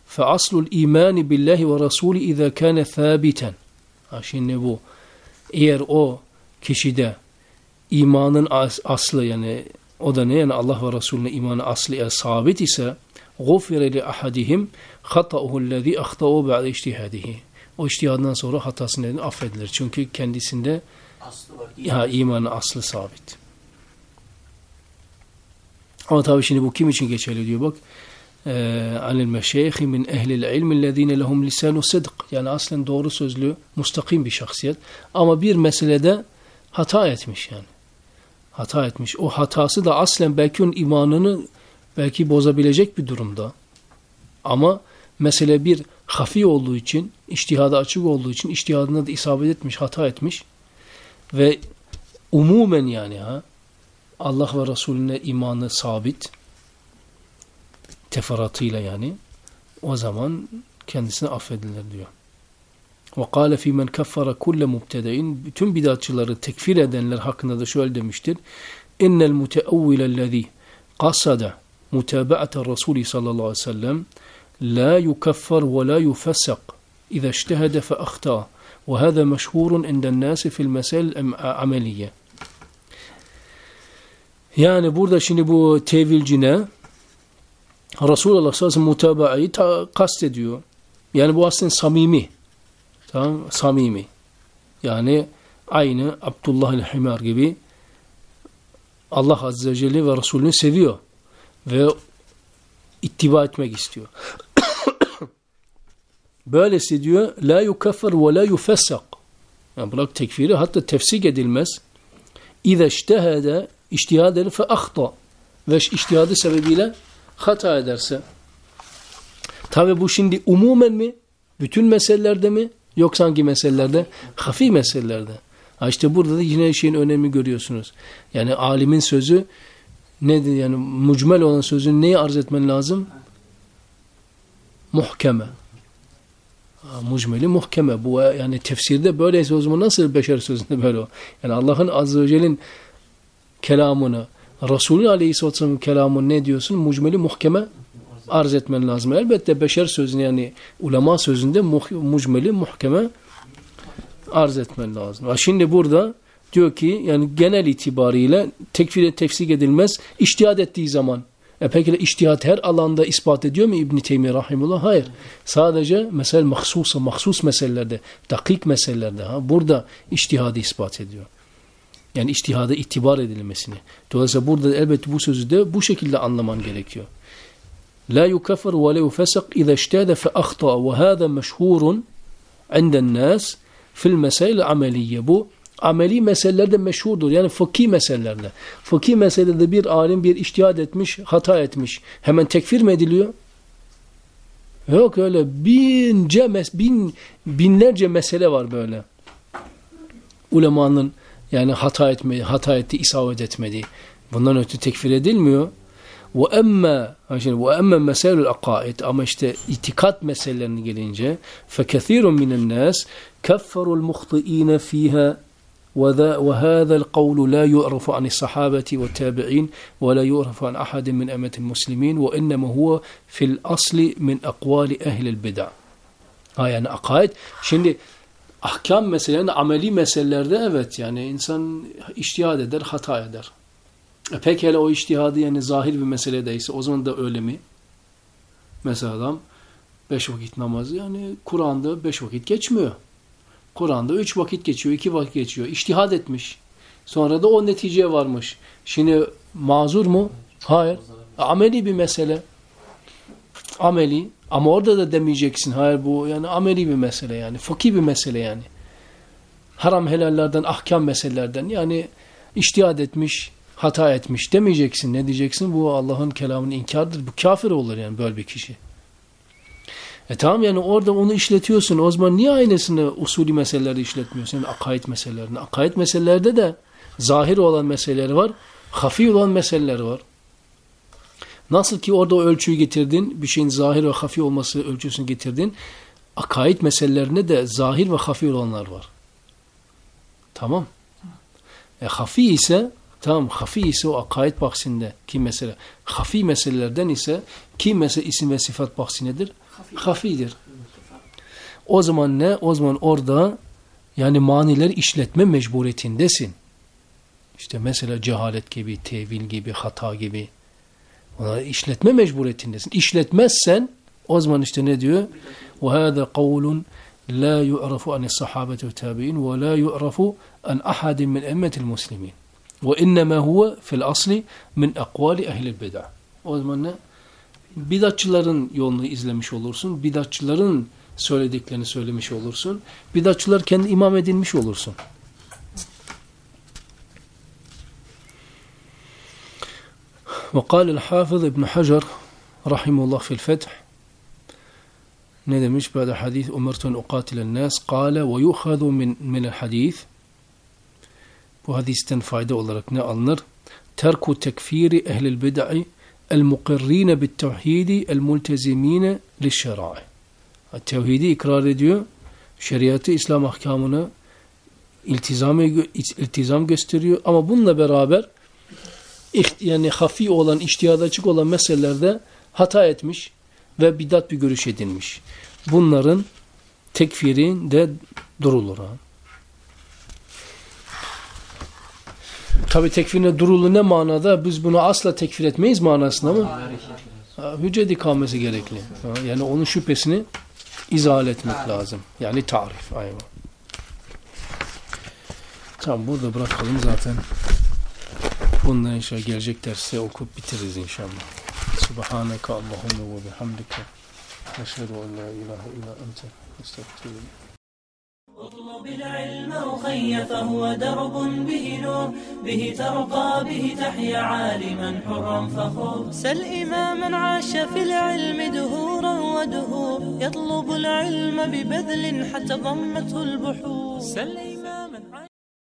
Fe aslul imani billahi ve rasulü izâ kâne thâbiten. Ha şimdi bu. Eğer o kişide imanın as aslı yani o da ne yani Allah ve Resulüne imanı aslı eğer sabit ise gufire li ahadihim hata'uhu allazi ahta'u ba'de ictihadihi. O ictihadından sonra hatası nedeni affedilir. Çünkü kendisinde aslı var, iman. ya imanın aslı sabit. Ama tabii şimdi bu kim için geçerli diyor bak. Anil meşeyhi min ehlil ilmi lezine lehum lisanu sıdk. Yani aslen doğru sözlü, mustakim bir şahsiyet. Ama bir meselede hata etmiş yani. Hata etmiş. O hatası da aslen belki onun imanını belki bozabilecek bir durumda. Ama mesele bir hafi olduğu için, iştihada açık olduğu için iştihadına da isabet etmiş, hata etmiş. Ve umumen yani ha Allah ve Resulüne imanı sabit teferatıyla yani o zaman kendisine affedilir diyor. Ve kâle fî men keffara kulle mubtedein bütün bidatçıları tekfir edenler hakkında da şöyle demiştir. İnnel muteavvilellezî qasada mutaba'ate Resulü sallallahu aleyhi ve sellem la yukeffar ve la yufessak إذا اجتهد فأخطأ وهذا مشهور عند الناس في المسائل العملية yani burada şimdi bu tevilcine Resulullah sallallahu aleyhi ve sellem kastediyor. Yani bu aslında samimi. Tamam Samimi. Yani aynı Abdullah el-Himar gibi Allah Azze ve Celle ve Resulünü seviyor. Ve ittiba etmek istiyor. [COUGHS] Böylesi diyor la yukeffir ve la yufessak. Yani bırak tekfiri hatta tefsik edilmez. İze iştehede iştihad eder fe ahta ve iştihadı sebebiyle hata ederse. Tabi bu şimdi umumen mi? Bütün meselelerde mi? Yoksa hangi meselelerde? Hafi meselelerde. Ha işte burada da yine şeyin önemi görüyorsunuz. Yani alimin sözü nedir? Yani mucmel olan sözün neyi arz etmen lazım? Muhkeme. Mucmeli muhkeme. Bu yani tefsirde böyleyse o zaman nasıl beşer sözünde böyle o? Yani Allah'ın azze ve celle'nin kelamını, Resulü Aleyhisselatü Vesselam'ın kelamını ne diyorsun? Mucmeli muhkeme arz etmen lazım. Elbette beşer sözünü yani ulema sözünde muh, mucmeli muhkeme arz etmen lazım. Ha şimdi burada diyor ki yani genel itibariyle tekfire tefsik edilmez iştihad ettiği zaman. E peki iştihat her alanda ispat ediyor mu İbn Teymiye rahimullah? Hayır. Sadece mesele mahsusa, mahsus meselelerde, dakik meselelerde ha burada iştihadı ispat ediyor. Yani iştihada itibar edilmesini. Dolayısıyla burada elbette bu sözü de bu şekilde anlaman gerekiyor. La yukafir ve la yufesak iza iştihada fe akhta ve hâzâ meşhurun inden nas fil mesail ameliye. Bu ameli meselelerde meşhurdur. Yani fıkhi meselelerde. Fıkhi meselede bir alim bir iştihad etmiş, hata etmiş. Hemen tekfir mi ediliyor? Yok öyle bince, bin, binlerce mesele var böyle. Ulemanın yani hata etmedi, hata etti, isabet etmedi. Bundan ötürü tekfir edilmiyor. Ve emme şimdi ve emme meselul akaid ama işte itikat meselelerine gelince fekethirun minen nas kefferul muhti'in fiha وهذا القول لا عن الصحابة والتابعين ولا يعرف عن أحد من أمة المسلمين وإنما هو في الأصل من أقوال أهل البدع. Ha yani akaid. Şimdi ahkam meselelerinde, ameli meselelerde evet yani insan iştihad eder, hata eder. E peki hele o iştihadı yani zahir bir meseledeyse o zaman da öyle mi? Mesela adam beş vakit namazı yani Kur'an'da beş vakit geçmiyor. Kur'an'da üç vakit geçiyor, iki vakit geçiyor. İştihad etmiş. Sonra da o neticeye varmış. Şimdi mazur mu? Hayır. Ameli bir mesele. Ameli ama orada da demeyeceksin. Hayır bu yani ameli bir mesele yani. Fıkhi bir mesele yani. Haram helallerden, ahkam meselelerden yani iştihad etmiş, hata etmiş demeyeceksin. Ne diyeceksin? Bu Allah'ın kelamının inkardır. Bu kafir olur yani böyle bir kişi. E tamam yani orada onu işletiyorsun. O zaman niye aynısını usulü meseleleri işletmiyorsun? Yani akaid meselelerini. Akaid meselelerde de zahir olan meseleler var. Hafi olan meseleler var. Nasıl ki orada o ölçüyü getirdin, bir şeyin zahir ve hafi olması ölçüsünü getirdin. Akaid meselelerinde de zahir ve hafi olanlar var. Tamam. E hafi ise tamam hafi ise o akaid bahsinde ki mesele hafi meselelerden ise ki mesele isim ve sıfat bahsi nedir? Hafidir. O zaman ne? O zaman orada yani manileri işletme mecburiyetindesin. İşte mesela cehalet gibi, tevil gibi, hata gibi Onları işletme mecburiyetindesin. İşletmezsen o zaman işte ne diyor? وَهَذَا قَوْلٌ لَا يُعْرَفُ عَنِ الصَّحَابَةِ وَتَابِعِينَ وَلَا يُعْرَفُ عَنْ أَحَدٍ مِنْ اَمَّةِ الْمُسْلِمِينَ وَاِنَّمَا هُوَ فِي الْأَصْلِ مِنْ اَقْوَالِ اَهْلِ الْبِدَعِ O zaman ne? Bidatçıların yolunu izlemiş olursun. Bidatçıların söylediklerini söylemiş olursun. Bidatçılar kendi imam edilmiş olursun. وقال الحافظ ابن حجر رحمه الله في الفتح ندى مش بعد حديث أمرت أن أقاتل الناس قال ويؤخذ من من الحديث. وهذه استنفعدة ولركنا ألنر. ترك تكفير أهل البدع المقرين بالتوحيد الملتزمين للشرع. التوحيد إكرار ديو شريعة إسلام أحكامنا التزام التزام gösteriyor أما bununla برابر yani hafi olan, iştihada açık olan meselelerde hata etmiş ve bidat bir görüş edinmiş. Bunların tekfirinde durulur. Ha. Tabi tekfirine durulu ne manada? Biz bunu asla tekfir etmeyiz manasında mı? Ha, hüccet ikamesi gerekli. Yani onun şüphesini izah etmek lazım. Yani tarif. Aynen. Tamam burada bırakalım zaten. Bundan inşallah gelecek derste okup bitiririz inşallah. Subhaneke Allahümme ve bihamdike. Neşhedü en la ilahe illa ente. Estağfirullah. اطلب العلم أخي فهو درب به نور به ترقى به تحيا عالما حرا فخور سل إماما عاش في العلم دهورا ودهور يطلب العلم ببذل حتى ضمته البحور سل